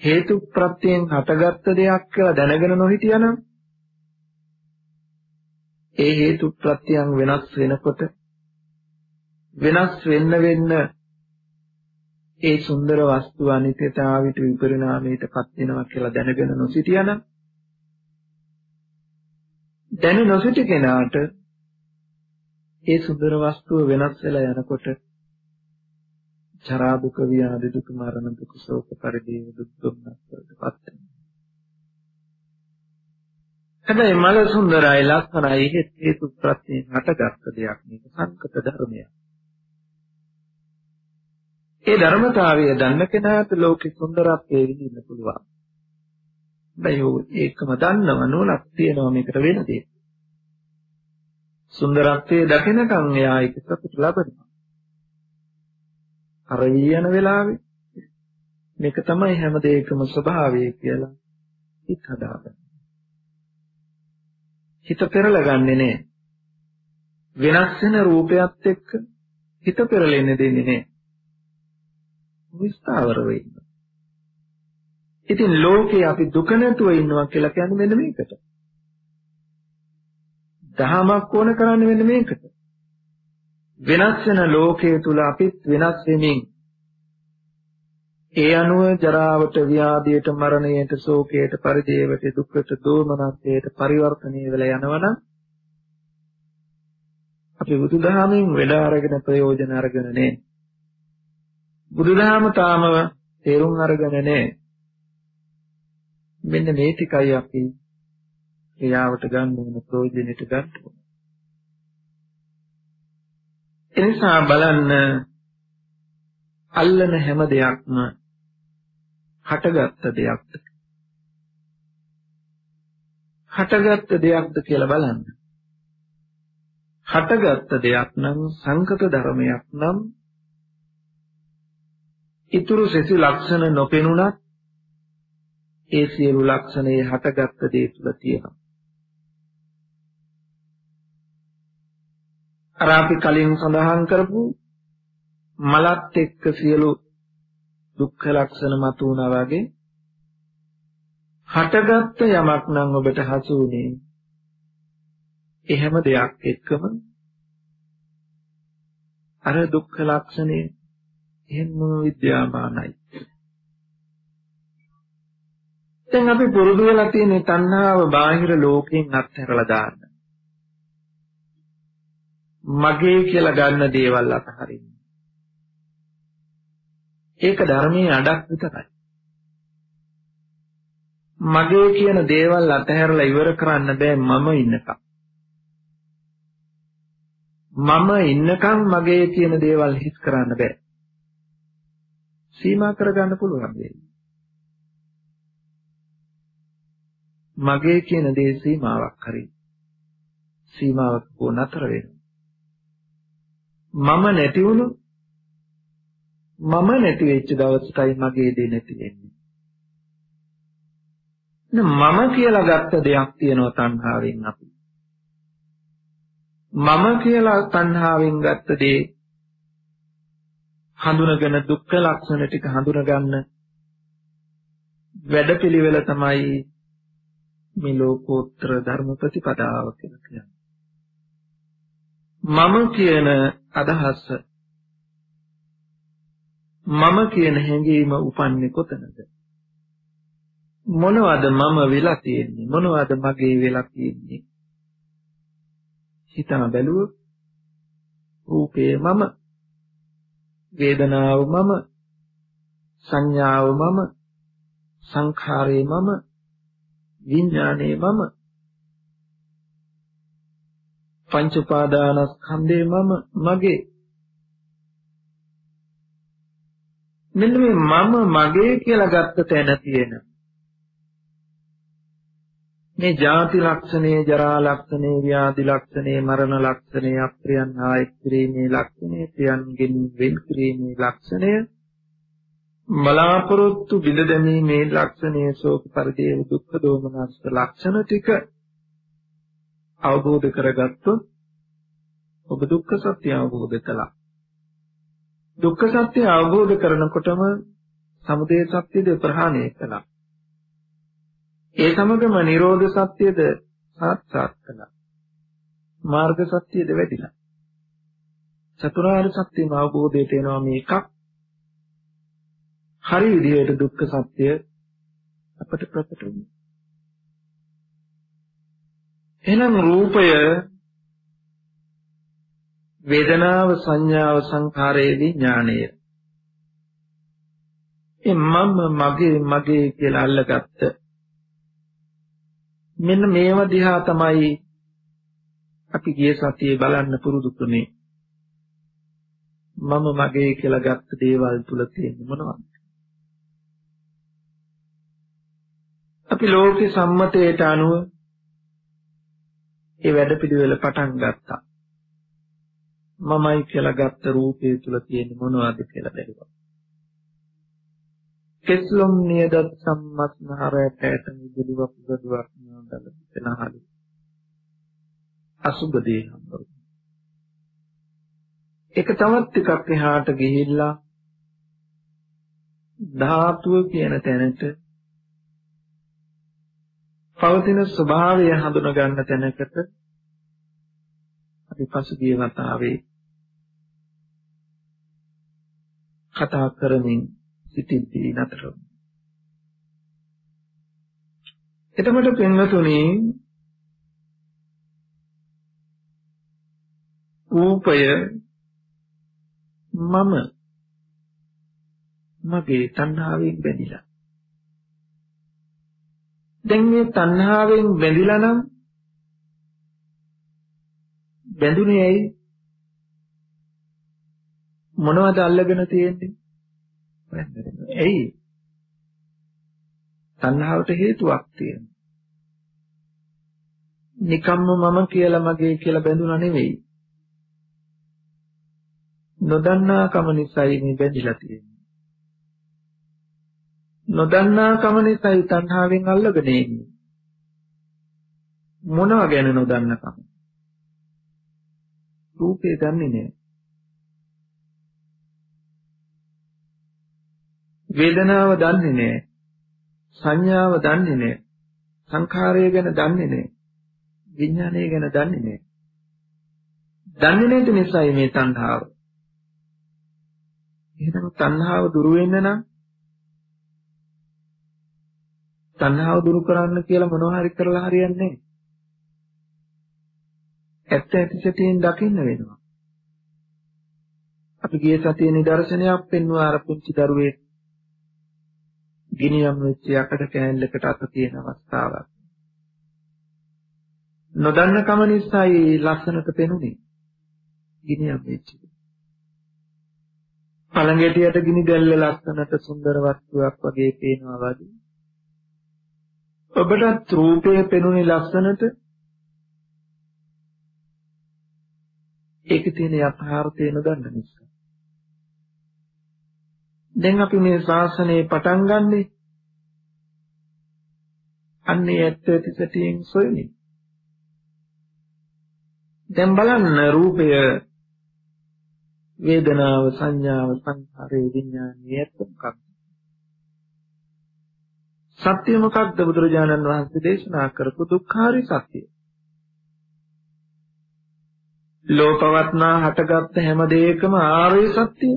හේතු ප්‍රත්‍යයෙන් හටගත්ත දෙයක් කියලා දැනගෙන නොහිටියනම් ඒ හේතු ප්‍රත්‍යයන් වෙනස් වෙනකොට වෙනස් වෙන්න වෙන්න ඒ සුන්දර වස්තුව අනිත්‍යතාවයට විපරිණාමයට පත් වෙනවා කියලා දැනගෙන නොසිටියනම් දැන නොසිටි කෙනාට ඒ සුන්දර වස්තුව වෙනස් වෙලා යනකොට ජරා දුක ව්‍යාධි දුක මරණ දුක ශෝක පරිදේව දුක් දුක්නස් වලටපත් වෙනවා. හැබැයි මල සුන්දරයි ලක්ෂණයි හේතු ප්‍රත්‍යයෙන් හටගත්ත දෙයක් මේක සංකත ධර්මයක්. ඒ ධර්මතාවය දන්න කෙනාට ලෝකෙ සුන්දරත්වයේ විඳින්න පුළුවන්. හැබැයි ඒකම දන්නව නෝනක් තියෙනවා මේකට වෙන දෙයක්. සුන්දරත්වයේ දකිනකම් එයා ඒක සතුට ලබනවා. අර ඊයන වෙලාවේ මේක තමයි හැම දෙයකම ස්වභාවය කියලා හිත හදාගන්න. හිත පෙරලගන්නේ නෑ. වෙනස් වෙන රූපයත් එක්ක හිත පෙරලෙන්න දෙන්නේ නෑ. විස්තරව වෙන්න. ඉතින් ලෝකේ අපි දුක නැතුව ඉන්නවා කියලා කියන්නේ මෙන්න මේකට. දහමක් ඕන කරන්නේ මෙන්න මේකට. වෙනස් වෙන ලෝකයේ තුල අපිත් වෙනස් වෙමින් ඒ අනුව ජරාවට ව්‍යාධියට මරණයට ශෝකයට පරිදේවට දුක්ඛට දෝමනස්යට පරිවර්තනය වෙලා යනවනම් අපි බුදුදහමෙන් වැඩ අරගෙන ප්‍රයෝජන අරගෙන නැහැ. බුදුදහම තාම තේරුම් අරගෙන නැහැ. මෙන්න මේ ටිකයි අපි ක්‍රියාවට ගන්න ඕන ප්‍රයෝජනෙට ගන්න ඕන. එනිසා බලන්න අල්ලන හැම දෙයක්ම හටගත්ත දෙයක්ද හටගත්ත දෙයක්ද කියලා බලන්න. හටගත්ත දෙයක් නම් සංකත ධර්මයක් නම් ඊතුරු සෙසු ලක්ෂණ නොපෙනුනත් ඒ සියලු ලක්ෂණේ හටගත්ත දේ තුල තියෙනවා. අර අපි කලින් සඳහන් කරපු මලත් එක්ක සියලු දුක්ඛ ලක්ෂණ මතු වුණා වගේ හටගත්ත යමක් නම් ඔබට හසු වුණේ එහෙම දෙයක් එක්කම අර දුක්ඛ ලක්ෂණේ එහෙම විද්‍යාමානයි දැන් අපි පුරුදු වෙලා තියෙන තණ්හාව බාහිර ලෝකයෙන් අත්හැරලා දාන්න මගේ කියලා ගන්න දේවල් අතහරින්න. ඒක ධර්මයේ අඩක් විතරයි. මගේ කියන දේවල් අතහැරලා ඉවර කරන්න බෑ මම ඉන්නකම්. මම ඉන්නකම් මගේ කියන දේවල් හිස් කරන්න බෑ. සීමා කරගන්න පුළුවන් දෙයක්. මගේ කියන දේ සීමාවක් හරි. සීමාවක් කො නතර වෙනවා. මම නැති වුණොත් මම නැති වෙච්ච දවසටයි මගේ දේ නැති වෙන්නේ. මම කියලා ගත්ත දෙයක් තියෙනවා තණ්හාවෙන් අපි. මම කියලා තණ්හාවෙන් ගත්ත දේ හඳුනගෙන දුක්ඛ ලක්ෂණ ටික හඳුනගන්න වැඩපිළිවෙල තමයි මේ ලෝකෝත්තර ධර්ම ප්‍රතිපදාව කියලා කියන්නේ. මම කියන අදහස මම කියන හැඟීම උපන්නේ කොතනද? මොනවද මම වෙලා තියෙන්නේ? මොනවද මගේ වෙලා තියෙන්නේ? හිතන බැලුවොත් රූපේ මම. වේදනාව මම සංඥාව මම සංඛාරේ මම විඥානේ මම පංච උපාදානස්කන්ධේ මම මගේ. මෙන්න මේ මම මගේ කියලා ගත්ත තැන තියෙන මේ ජාති ලක්ෂණේ ජරා ලක්ෂණේ ව්‍යාධි ලක්ෂණේ මරණ ලක්ෂණේ අප්‍රියන් ආයෙක් කිරීමේ ලක්ෂණේ ප්‍රියන්ගෙන් වෙන් කිරීමේ ලක්ෂණය බලාපොරොත්තු බිඳ දැමීමේ ලක්ෂණය ශෝක පරිදේව දුක්ඛ දෝමනස් ලක්ෂණ ටික අවබෝධ කරගත්තොත් ඔබ දුක්ඛ සත්‍ය අවබෝධ කළා. දුක්ඛ සත්‍ය අවබෝධ කරනකොටම සමුදය සත්‍යද ප්‍රහාණය කළා. ඒ සමගම නිරෝධ සත්‍යද සාක්ෂාත් කළා. මාර්ග සත්‍යද වැඩිලා. චතුරාර්ය සත්‍යම අවබෝධයට එනවා මේකක්. හරි විදිහට දුක්ඛ සත්‍ය අපට ප්‍රකට වෙනවා. එහෙනම් රූපය වේදනාව සංඥාව සංඛාරයේ විඥාණය ඒ මම මගේ මගේ කියලා අල්ලගත්ත මෙන්න මේව දිහා තමයි අපි ගිය සතියේ බලන්න පුරුදු කනේ මම මගේ කියලා ගත්ත දේවල් තුල තියෙන මොනවද අපි ලෝකේ සම්මතයට අනුව ඒ වැඩපිළිවෙල පටන් ගත්තා. මමයි කියලා ගත්ත රූපය තුල තියෙන මොනවද කියලා බැලුවා. කෙස්ලොම් නියදත් සම්මස්නහරයට ඇත මිදුලුවක් ගදුවක් නෝදල තනහලු අසුබ දේ හම්බුන ඒක තවත් ටිකක් එහාට ගිහිල්ලා ධාතුව කියන තැනට පවතින ස්වභාවය හඳුනා ගන්න තැනකට අපි පසුගිය වතාවේ කතා කරමින් සිටිද්දී නතර එතකොට පින්වතුනි රූපය මම මගේ තණ්හාවෙන් බැඳිලා. දැන් මේ තණ්හාවෙන් බැඳිලා නම් බැඳුනේ ඇයි? මොනවද අල්ලගෙන තියෙන්නේ? ඇයි? තණ්හාවට හේතුවක් තියෙනවා. නිකම්ම මම කියලා මගේ කියලා බැඳුනා නෙවෙයි. නොදන්නා කම නිසායි මේ බැඳිලා තියෙන්නේ. නොදන්නා කම නිසායි තණ්හාවෙන් අල්ලගෙන ඉන්නේ. මොනවා ගැන නොදන්න කම රූපේ දන්නේ නැහැ. වේදනාව දන්නේ නැහැ. සංඥාව දන්නේ නැහැ. සංඛාරය ගැන දන්නේ නැහැ. විඥානය ගැන දන්නේ නැහැ. දන්නේ නැති නිසායි මේ තණ්හාව. එහෙනම් තණ්හාව දුරු වෙන්න නම් තණ්හාව දුරු කරන්න කියලා මොනවා හරි කරලා හරියන්නේ නැහැ. ඇත්ත ඇති සැටියෙන් දකින්න වෙනවා. අපි ගිය සතියේ නිදර්ශනයක් පෙන්වුවා අර පුංචි දරුවෙක් ගිනියම් වෙච්ච යකඩ කෑල්ලකට අත තියෙන අවස්ථාවක්. නොදන්න කම නිසායි ලස්සනට පෙනුනේ. ගිනියම් වෙච්ච. පළඟැටියට ගිනි දැල්ල ලස්සනට සුන්දර වස්තුවක් වගේ පේනවා වගේ. ඔබට රූපය පෙනුනේ ලස්සනට ඒකේ තියෙන යථාර්ථය නොදන්න නිසා. දැන් අපි මේ ශාසනය පටන් ගන්නෙ අන්නේ ඇත්ත ඇති සැටියෙන් සොයමින්. දැන් බලන්න රූපය වේදනාව සංඥාව සංඛාරය විඥානය ඇත්ත මොකක්ද? සත්‍ය මොකක්ද බුදුරජාණන් වහන්සේ දේශනා කරපු දුක්ඛාරි සත්‍යය. ලෝකවත්නා හටගත්ත හැම දෙයකම ආර්ය සත්‍යය.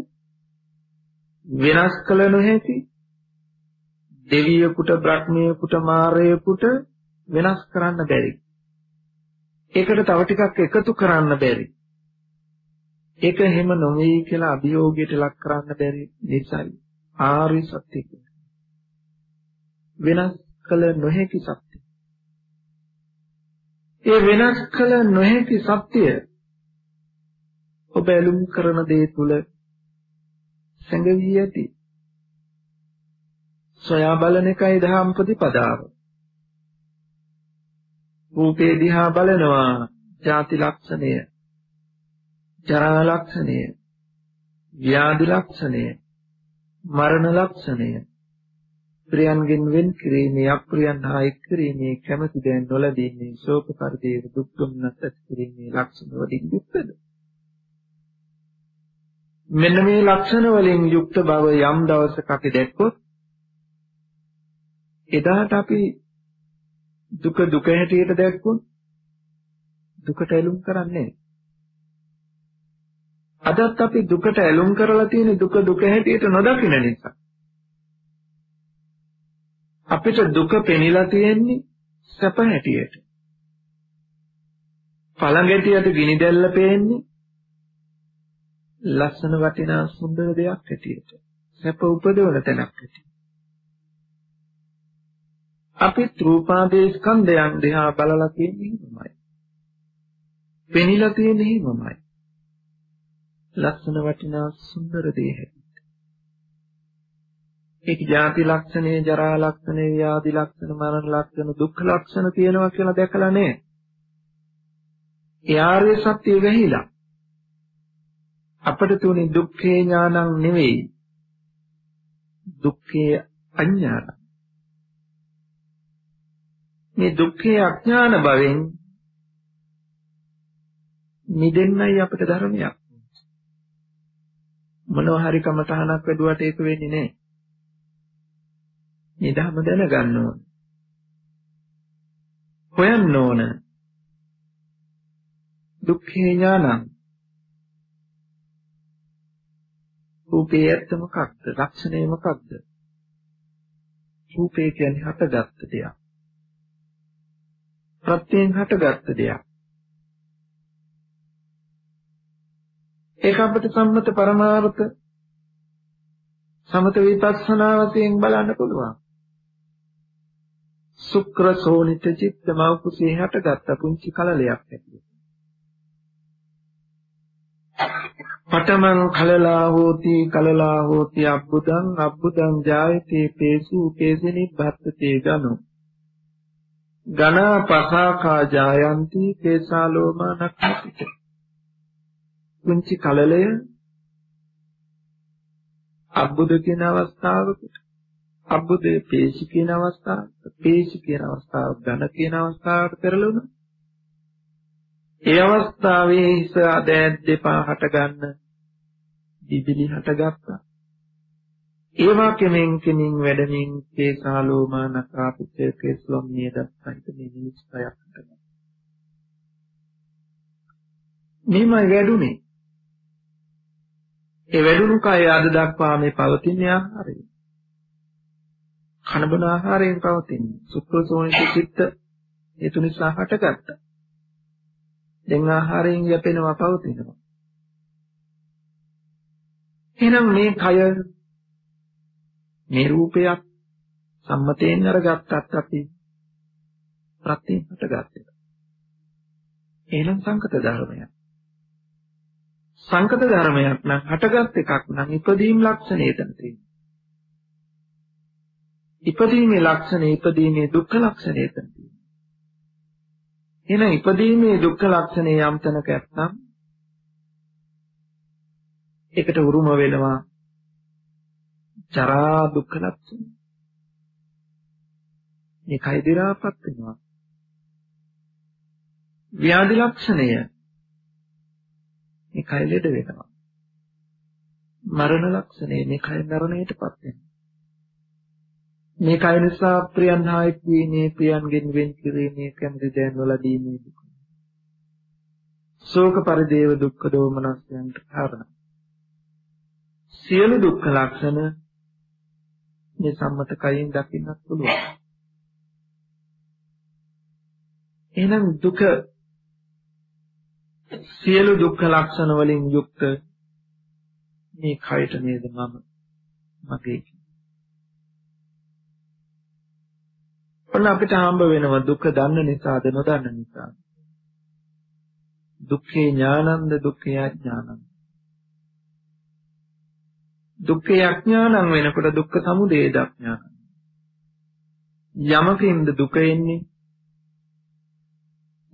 වෙනස් කළ නොහැකි දෙවියෙකුට බ්‍රහ්මියෙකුට මාරයෙකුට වෙනස් කරන්න බැරි. ඒකට තව ටිකක් එකතු කරන්න බැරි. ඒක එහෙම නොවේ කියලා අභියෝගයට ලක් කරන්න බැරි නිසායි ආර්ය සත්‍ය වෙනස් කළ නොහැකි සත්‍ය. ඒ වෙනස් කළ නොහැකි සත්‍ය ඔබ ඇලුම් කරන දේ තුල සැඟවී ඇති. සොයා බලන එකයි දහම් ප්‍රතිපදාව. රූපේ දිහා බලනවා ජාති ලක්ෂණය, ජරා ලක්ෂණය, ව්‍යාධි ලක්ෂණය, මරණ ලක්ෂණය, ප්‍රියන්ගෙන් වෙන් කිරීමේ අප්‍රියන් හා එක් කිරීමේ කැමැති දැන් නොලැබීමේ ශෝක පරිදේව දුක් දුම්නස් ඇති කිරීමේ ලක්ෂණ වලින් යුක්තද? මෙන්න මේ ලක්ෂණ වලින් යුක්ත බව යම් දවසක අපි දැක්කොත් එදාට අපි දුක දුක හැටියට දැක්කොත් දුකට ඇලුම් කරන්නේ අදත් අපි දුකට ඇලුම් කරලා තියෙන දුක දුක හැටියට නොදකින නිසා අපිට දුක පෙනිලා තියෙන්නේ සැප හැටියට. පළඟැටියට ගිනි දැල්ල පේන්නේ ලස්සන වටිනා සුන්දර දෙයක් හැටියට සැප උපදවන තැනක් හැටියට අපි රූපාදී ස්කන්ධයන් දිහා බලලා තියෙන්නේ හිමමයි. පෙනිලා තියෙන්නේ හිමමයි. ලක්ෂණ වටිනා සුන්දර දේ හැටියට. ඒක ජාති ලක්ෂණේ, ජරා ලක්ෂණේ, ව්‍යාධි ලක්ෂණ, මරණ ලක්ෂණ, දුක්ඛ ලක්ෂණ තියෙනවා කියලා දැකලා නැහැ. ඒ ආර්ය සත්‍ය වෙහිලා. අපිට තුනේ දුක්ඛේ ඥානං නෙවෙයි. දුක්ඛේ අඥාන. මේ දුක්ඛේ අඥාන භවෙන් නිදෙන්නයි අපිට ධර්මයක්. මොනවා හරි කමතහනක් වැදුවට ඒක වෙන්නේ නැහැ. මේ ධර්ම දැනගන්න ඕන. හොයන්න ඕන. දුක්ඛේ ඥානං. රූපේ ඇත්ත මොකක්ද? ලක්ෂණය මොකක්ද? රූපේ කියන්නේ හටගත්ත දෙයක්. ප්‍රත්‍යයෙන් හටගත්ත දෙයක්. ඒක අපිට සම්මත පරමාර්ථ සමත විපස්සනා වශයෙන් බලන්න පුළුවන්. සුක්‍ර සෝනිත චිත්ත මෞකුසේ හටගත්ත පුංචි කලලයක් ඇතුළේ. පඨමං කලලා හෝති කලලා හෝති අබ්බුදං අබ්බුදං ජායති පේසු පේසිනි භත්තේ ගනෝ. ගනා පසාකා ජායන්ති කේසාලෝමා නක්ඛිත කුංචි කලලය අබ්බුද කියන අවස්ථාවකට අබ්බුදේ පේශි කියන අවස්ථාවට පේශි කියන අවස්ථාව ඝන කියන අවස්ථාවට පෙරළුණා. ඒ අවස්ථාවේ හිස අදෑත් දෙපා හට ගන්න දිවිලි හටගත්තා. ඒවා කෙමෙන් කෙමින් වැඩමින් කේසාලෝමා නකාපිතේ කේස්ලොම් නියදස්සයිත මේ නිස්සයක් හටගත්තා. මේමයි වැඩුනේ. ඒ වැඩුණු කය අද දක්වා මේ පවතින ආහාරය. කනබන ආහාරයෙන් පවතින සුක්‍රසෝනිත චිත්ත ඒ තුනිසා හටගත්තා. දැන් ආහාරයෙන් යැපෙනවා පවතිනවා. එහෙනම් මේ කය මේ රූපයක් සම්මතයෙන් අරගත්තත් අපි ප්‍රත්‍යයෙන් හටගත්තා. එහෙනම් සංකත ධර්මයක්. සංකත ධර්මයක් නම් හටගත් එකක් නම් ඉපදීම් ලක්ෂණය එතන තියෙනවා. ඉපදීමේ ලක්ෂණය ඉපදීමේ දුක්ඛ ලක්ෂණය එතන තියෙනවා. එහෙනම් ඉපදීමේ දුක්ඛ ලක්ෂණය යම් තැනක ඇත්නම් ඒකට උරුම වෙනවා ජරා දුක්ඛ ලක්ෂණ. මේ කය දි รา පත් වෙනවා. ව්‍යාධි ලක්ෂණය මේ කය ලෙඩ වෙනවා. මරණ ලක්ෂණය මේ කය මරණයටපත් වෙනවා. මේ කය නිසා ප්‍රියන් හා එක්වීමේ ප්‍රියන්ගෙන් වෙන් කිරීමේ කැමති දෑන් වලදීමේ දුක. ශෝක පරිදේව දුක්ඛ දෝමනස්යන්ට කාරණා. සියලු දුක්ඛ ලක්ෂණ මේ සම්මත කයෙන් දකින්නත් පුළුවන්. එහෙනම් දුක සියලු දුක්ඛ ලක්ෂණ වලින් යුක්ත මේ කයට නේද මම මගේ ඔන්න අපිට හම්බ වෙනවා දුක දන්න නිසාද නොදන්න නිසාද දුක්ඛේ ඥානන්ද දුක්ඛේ අඥානන්ද දුක්ඛේ අඥානං වෙනකොට දුක්ඛ සමුදය දඥාන. යමකින්ද දුක එන්නේ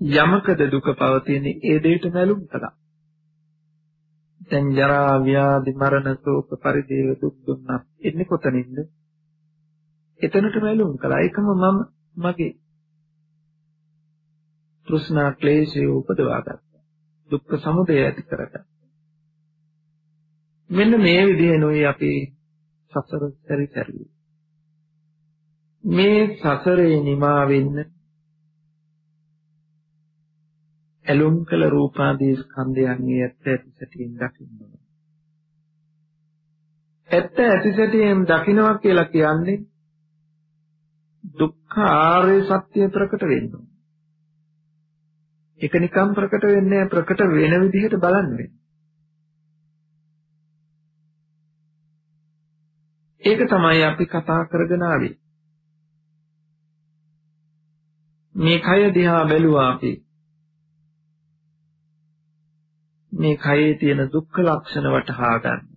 යමකද දුක පවතින්නේ ඒ දෙයට මැලුම් කළා. දැන් ජරා ව්‍යාධි මරණ ශෝක පරිදේව දුක් දුන්නත් එන්නේ කොතනින්ද? එතනට මැලුම් කළා. ඒකම මම මගේ තෘෂ්ණා ක්ලේශය උපදවා ගත්තා. දුක්ඛ සමුදය ඇති කරගත්තා. මෙන්න මේ විදිහෙනුයි අපි සසර පරිසරිය. මේ සසරේ නිමා වෙන්න ඇලුම් කළ රූපාදී ස්කන්ධයන්ගේ ඇත්ත ඇති සැටියෙන් දකින්න ඕනේ. ඇත්ත ඇති සැටියෙන් දකින්නවා කියලා කියන්නේ දුක්ඛ ආර්ය සත්‍ය ප්‍රකට වෙන්න ඕනේ. ඒක නිකම් ප්‍රකට වෙන්නේ ප්‍රකට වෙන විදිහට බලන්නේ. ඒක තමයි අපි කතා කරගෙන ආවේ. මේ කය දිහා බැලුවා අපි. මේ කයේ තියෙන දුක්ඛ ලක්ෂණ වටහා ගන්න.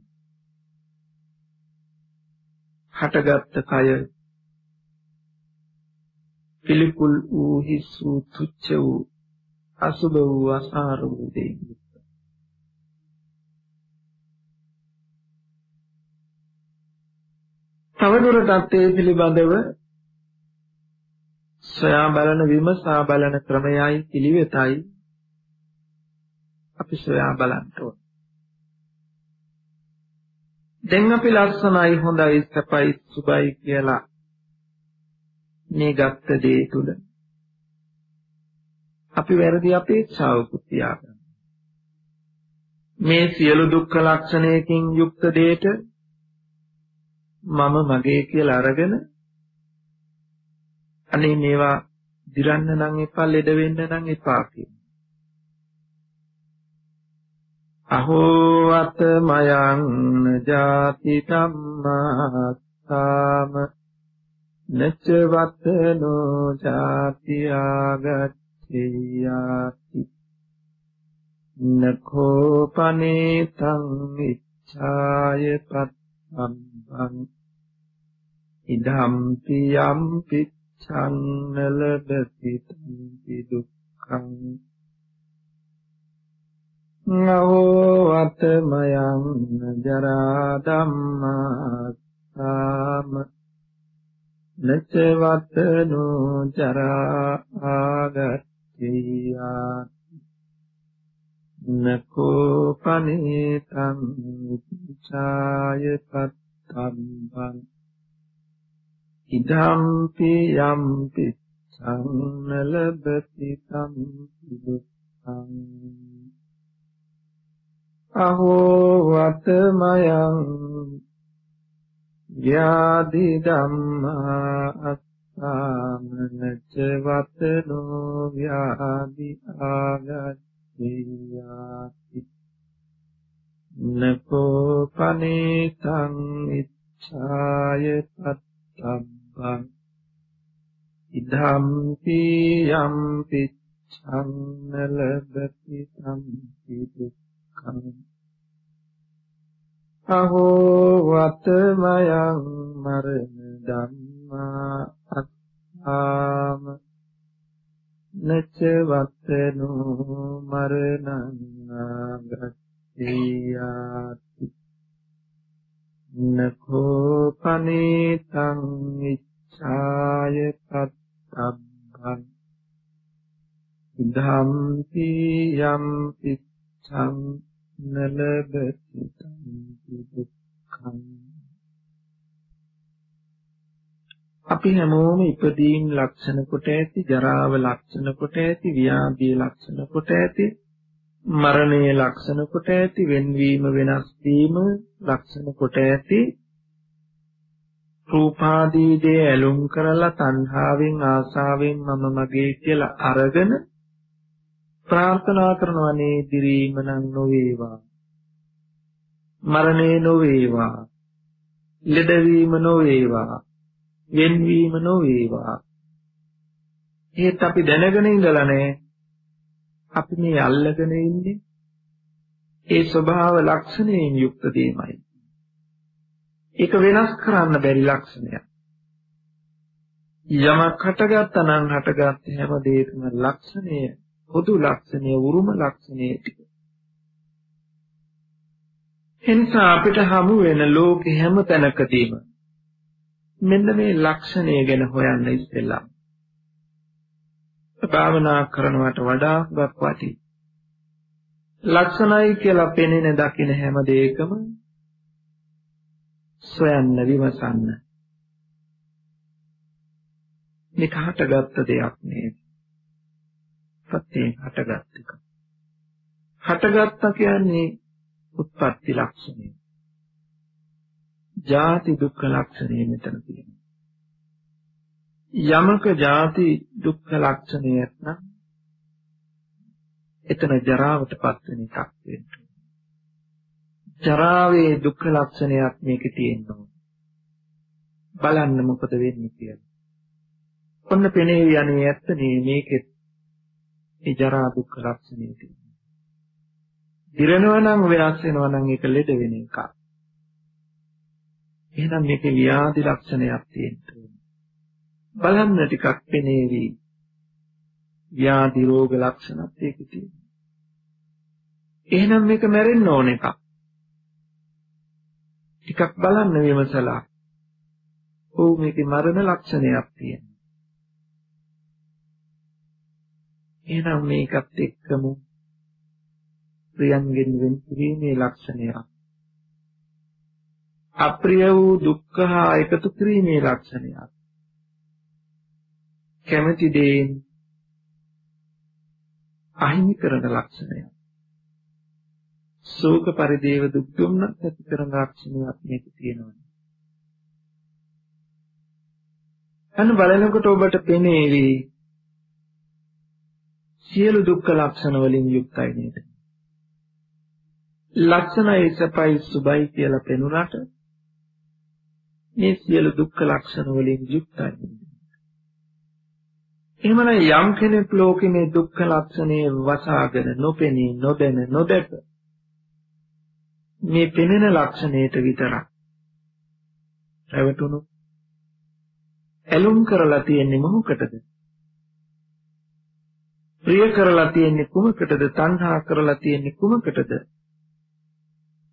හටගත්ත කය පිළිකුල් වූ හිස් වූ තුච්ච වූ අසුබ වූ අසාර වූ දෙයක්. තවදුරටත් ඒ පිළිබඳව සොයා බලන විමසා බලන ක්‍රමයයි පිළිවෙතයි අපි සොයා බලන්න ඕන. දැන් අපි ලස්සනයි හොඳයි සපයි සුබයි කියලා මේ ගත්ත දේ තුල අපි වැරදි අපේක්ෂාවකුත් තියාගන්න. මේ සියලු දුක්ඛ ලක්ෂණයකින් යුක්ත දෙයට මම මගේ කියලා අරගෙන අනේ මේවා දිරන්න නම් එපා ලෙඩ වෙන්න නම් එපා කියන. අහෝ අත මයං ජාති ධම්මාස්සාම නච්ච වත්තනෝ ජාති ආගච්ඡියාති. නඛෝ පනේතං ඉච්ඡාය පත්තම්බං. ඉදම්පි යම්පි ඡන්නලබති තම්පි දුක්ඛං. නවෝ වතමයන් ජරා ධම්මාස්සාම නච වතනෝ ජරා ආගච්ඡියා නකෝ පනේතං ඡාය පත්තම්බං ඉදම්පි යම්පි සංනලබති තම් දුක්ඛං අහෝ වතමයං යාදි ධම්මා අත්තාමනච වතනෝ යාදි ආගච්ඡියාති. නකෝ පනේතං ඉච්ඡාය පත්තම්බං ඉදම්පි යම්පි ඡන්නලබති සම්පි දුක්ඛං අහෝ වතමයං මරණ ධම්මා අත්තාම නච වත්තනෝ මරණං ආගච්ඡියාති. නකෝ පනේතං ඉච්ඡාය පත්තබ්බං ධම්පි යම් පිච්ඡං නලබති දුක්ඛං අපි හැමෝම ඉපදීම් ලක්ෂණ කොට ඇති ජරාව ලක්ෂණ කොට ඇති ව්‍යාධිය ලක්ෂණ කොට ඇති මරණය ලක්ෂණ කොට ඇති වෙන්වීම වෙනස් වීම ලක්ෂණ කොට ඇති. රූපාදී දේ ඇලුම් කරලා තණ්හාවෙන් ආසාවෙන් මම මගේ කියලා අරගෙන ප්‍රාර්ථනා කරනවනේ දිරීම නම් නොවේවා. මරණේ නොවේවා. ලෙඩවීම නොවේවා. වෙන්වීම නොවේවා. ඒත් අපි දැනගෙන ඉඳලා නැහැ අපි මේ අල්ලගෙන ඉන්නේ. ඒ ස්වභාව ලක්ෂණයෙන් යුක්ත දෙයමයි ඒක වෙනස් කරන්න බැරි ලක්ෂණයක්. යමක් හටගත්තා නම් හටගත් හැම දෙයකම ලක්ෂණය. පොදු ලක්ෂණය උරුම ලක්ෂණය ටික එනිසා අපිට හමු වෙන ලෝකෙ හැම තැනකදීම මෙන්න මේ ලක්ෂණය ගැන හොයන්න ඉස්සෙල්ලා භාවනා කරනවට වඩා හුඟක් වටි. ලක්ෂණයි කියලා පෙනෙන දකින හැම දෙයකම සොයන්න විමසන්න. මේක හටගත්ත දෙයක් නේද? සත්‍යයෙන් හටගත් එක. හටගත්ත කියන්නේ උත්පත්ති ලක්ෂණය. ජාති දුක්ඛ ලක්ෂණය මෙතන තියෙනවා. යමක ජාති දුක්ඛ ලක්ෂණය නැත්නම් එතන ජරාවටපත් වෙන එකක් වෙන්න. ජරාවේ දුක්ඛ ලක්ෂණයක් මේකේ තියෙනවා. බලන්න මොකද වෙන්නේ කියලා. ඔන්න පෙනේ යන්නේ ඇත්තනේ මේකේ ඒ ජරා දුක්ඛ ලක්ෂණය තියෙනවා. දිරනවා නම් වෙනස් වෙනවා නම් ඒක ලෙඩ වෙන එකක්. එහෙනම් මේකේ ව්‍යාධි ලක්ෂණයක් තියෙනවා. බලන්න ටිකක් පෙනේවි. ව්‍යාධි රෝග ලක්ෂණත් ඒකේ තියෙනවා. එහෙනම් මේක මැරෙන්න ඕන එකක්. ටිකක් බලන්න විමසලා. ඔව් මේකේ මරණ ලක්ෂණයක් තියෙනවා. එහෙනම් මේකත් එක්කම ප්‍රියන්ගෙන් වෙන් කිරීමේ ලක්ෂණයක්. අප්‍රිය වූ දුක්ඛ හා එකතු කිරීමේ ලක්ෂණයක්. කැමැති දේන් අහිමි කරන ලක්ෂණයක්. ශෝක පරිදේව දුක් දුම්නත් ඇති කරන ලක්ෂණයක් මේක තියෙනවා. අන්න බලනකොට ඔබට පෙනේවි සියලු දුක්ඛ ලක්ෂණ වලින් යුක්තයි නේද? ලක්ෂණයි සපයි සුබයි කියලා පෙනුනට මේ සියලු දුක්ඛ ලක්ෂණ වලින් යුක්තයි නේද? එහෙමනම් යම් කෙනෙක් ලෝකේ මේ දුක්ඛ ලක්ෂණේ වසාගෙන නොපෙනී නොදැන නොදැක මේ පෙනෙන ලක්ෂණයට විතරක් රැවටුණු ඇලුම් කරලා තියෙන්නේ මොකටද? ප්‍රිය කරලා තියෙන්නේ කුමකටද? තණ්හා කරලා තියෙන්නේ කුමකටද?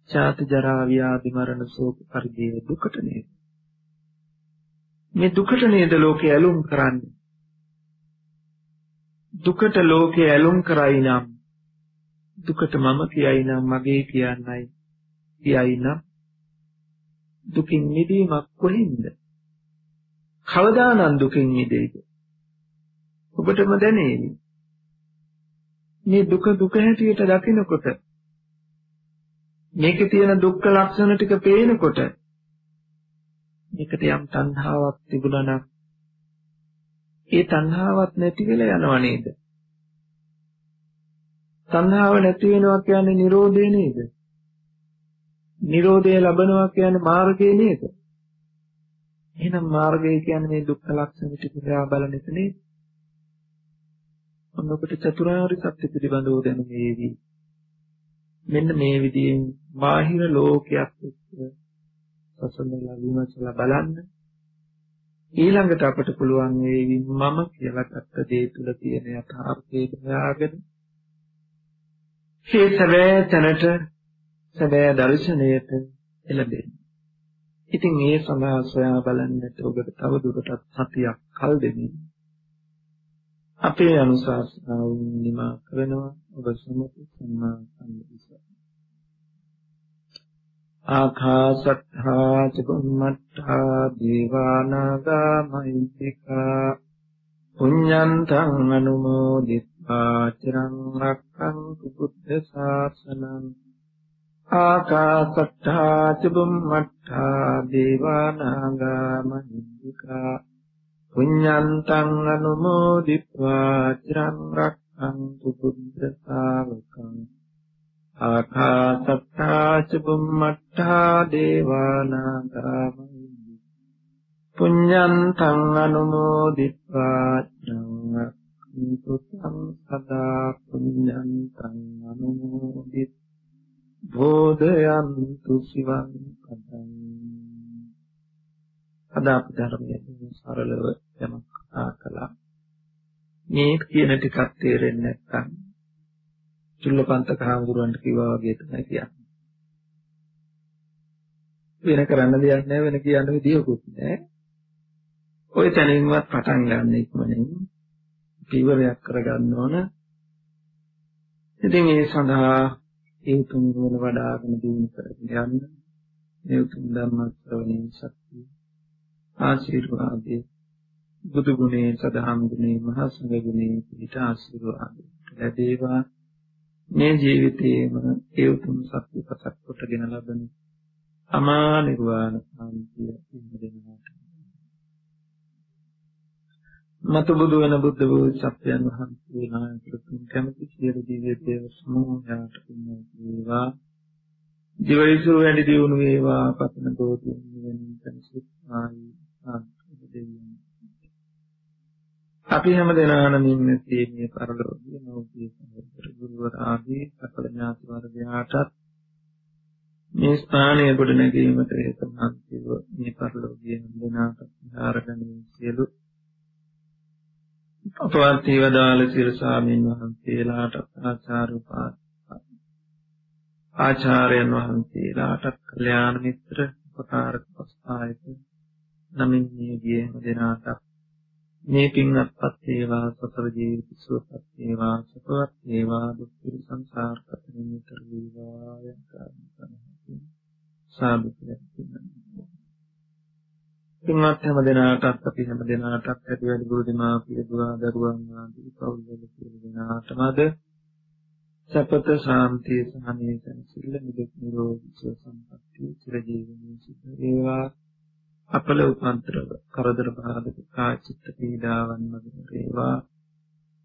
ජාති ජරා ව්‍යාධි මරණ ශෝක පරිදේව දුකට නේද? මේ දුකට නේද ලෝකේ ඇලුම් කරන්නේ? දුකට ලෝකේ ඇලුම් කරයි නම් දුකට මම කියයි නම් මගේ කියන්නයි කියයි නම් දුකින් මිදීමක් කොහෙන්ද? කවදානම් දුකින් මිදෙයිද? ඔබටම දැනේවි. මේ දුක දුක හැටියට දකිනකොට මේකේ තියෙන දුක්ඛ ලක්ෂණ ටික පේනකොට මේකට යම් තණ්හාවක් තිබුණා නම් ඒ තණ්හාවක් නැති වෙලා යනව නේද? තණ්හාව නැති වෙනවා කියන්නේ Nirodhe නේද? Nirodhe ලබනවා කියන්නේ මාර්ගය නේද? එහෙනම් මාර්ගය කියන්නේ මේ දුක්ඛ ලක්ෂණ ටික හොයා බලන එක නේද? ඔන්න ඔබට චතුරාර්ය සත්‍ය පිළිබඳව දැනුමේවි. මෙන්න මේ විදිහෙන් බාහිර ලෝකයක් එක්ක සසඳලා විමසලා බලන්න. ඊළඟට අපට පුළුවන් වේවි මම කියලා ගත්ත දේ තුල තියෙන යථාර්ථය හොයාගෙන මේ සැබෑ තැනට සැබෑ දර්ශනයට එළඹෙන්න. ඉතින් ඒ සඳහා සොයා බලන්නට ඔබට තව දුරටත් සතියක් කල් දෙමින් අපේ අනුශාසනාව නිමා කරනවා. ඔබ සමත සම්මා සම්බුද්දස්ස ආඛාසත්තා චුම්මත්තා දීවානාගා මහිත්‍තිකා පුඤ්ඤන්තං අනුමෝදිත්වා චිරං රක්ඛන්තු බුද්ධ ශාසනං ආකාසත්තා චුම්මත්තා දීවානාගා මහිත්‍තිකා පුඤ්ඤන්තං අනුමෝදිत्वा චිරං රක්ඛන්තු බුද්ධ ශාවකං ආකාසත්තා ච බුම්මත්තා දේවානාගා පුඤ්ඤන්තං අනුමෝදිत्वा චිරං රක්ඛන්තු සදා පුඤ්ඤන්තං අනුමෝදිත් බෝධයන්තු සිවං පදං අද අපි ධර්මයේ සරලව යමක් කතා කළා. මේ කියන ටිකක් තේරෙන්නේ නැත්නම් චුල්ලපන්තක හාමුදුරන්ට කිව්වා වගේ තමයි කියන්නේ. වෙන කරන්න දෙයක් නැහැ වෙන කියන්න විදියකුත් නැහැ. ওই තැනින්වත් පටන් ගන්න ඉක්මනින් පියවරයක් කරගන්න ඕන. ඉතින් ඒ සඳහා ඒ උතුම් ගුණ වඩාගෙන දිනු කරගෙන යන්න. මේ උතුම් ධර්ම ශ්‍රවණයෙන් ශක්තිය ආශිර්වාදේ බුදු ගුණේ සදහම් ගුණේ මහා සංඝ ගුණේ පිට ආශිර්වාද ලැබේවා. මේ ජීවිතයේම ඒ උතුම් සත්‍ය පසක් කොටගෙන ලබන අමා නිර්වාණ සාන්තිය ඉන්දෙනාට මතු බුදු වෙන බුද්ධ වූ සත්‍යයන් වහන්සේ නායකතුන් කැමති සියලු දිව්‍ය දේව සමූහයාට පුණ්‍ය වේවා. ජීවිසු වැඩි දියුණු වේවා. පතන දෝතින් වෙනින් තනසුත් ආයි අපි හැම දෙනාම ඉන්නේ මේ පරලෝකීය නෝකී සම්බුද්ධ ගුරුවර ආදී සකල ඥාති වර්ගයාටත් මේ ස්ථානය ගොඩ නැගීමට හේතුමන්තිව මේ පරලෝකීය දෙනාට ධාරණීය සියලු අපවත් වේදාල සියලු ස්වාමීන් වහන්සේලාට ආචාර්ය ආචාර්යයන් වහන්සේලාට කල්යාණ මිත්‍ර උපකාරක පස්ථායක නමින් මේ ගිය හැම දිනාට මේ පින්වත්පත් වේවා සතර ජීවිත සුවපත් වේවා සුවපත් වේවා දුක් සංසාර කතරින් විතර වේවා යන්කාරණ සාදු කියලා පින්වත් හැම දිනාටත් අපි හැම දිනාටත් ඇති වැඩි ගුරු දෙමාපිය දුවා දරුවන් ආදී පවුල් වල සියලු දෙනාටමද සපත ශාන්තිය සහනය සැනසෙල්ල නිදුක් නිරෝගී සුව සම්පන්නිය චිරජීවනයේ සිට වේවා. අපල උපන්තර කරදර බාධක කාචිත්ත පීඩාවන් මගින් වේවා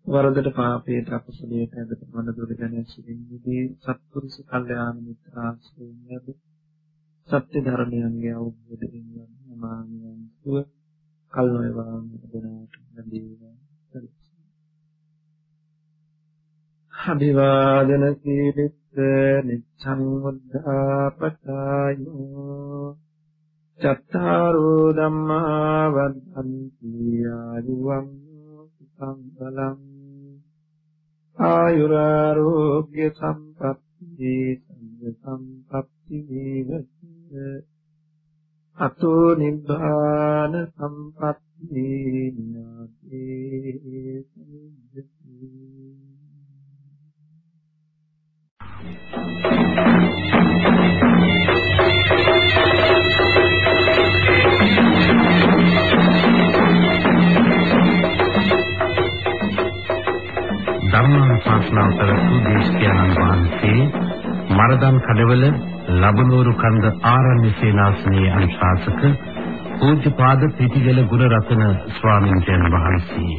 වරදට පාපයට අකුසලයට ඇදට මන දුර ගැන සිටින්නේ සත්පුරුෂ කල්යාණ මිත්‍ර ආශ්‍රයෙන් ලැබ සත්‍ය ධර්මයන්ගේ අවබෝධයෙන් නමාමියන් සුව කල් නොයවා දෙනාට ලැබේවා අභිවාදන සීලිස්ස නිච්ඡං වද්ධාපචායෝ චත්තාරෝ ධම්මා වද්දන්ති ආයුවං සුඛං බලං ආයුරාෝග්‍ය සම්පත්ති සංඝ සම්පත්ති වේවස්ස අතෝ නිබ්බාන සම්පත්ති නාතේ ධර්මානුශාසනාව පැවැත්වූ දේශකයන්න් වහන්සේ මරදම් කඩවල ලබනෝරු කන්ද ආරණ්‍ය සේනාසනයේ අනුශාසක පූජ්‍යපාද පිටිගල ගුණරත්න ස්වාමීන් වහන්සේ.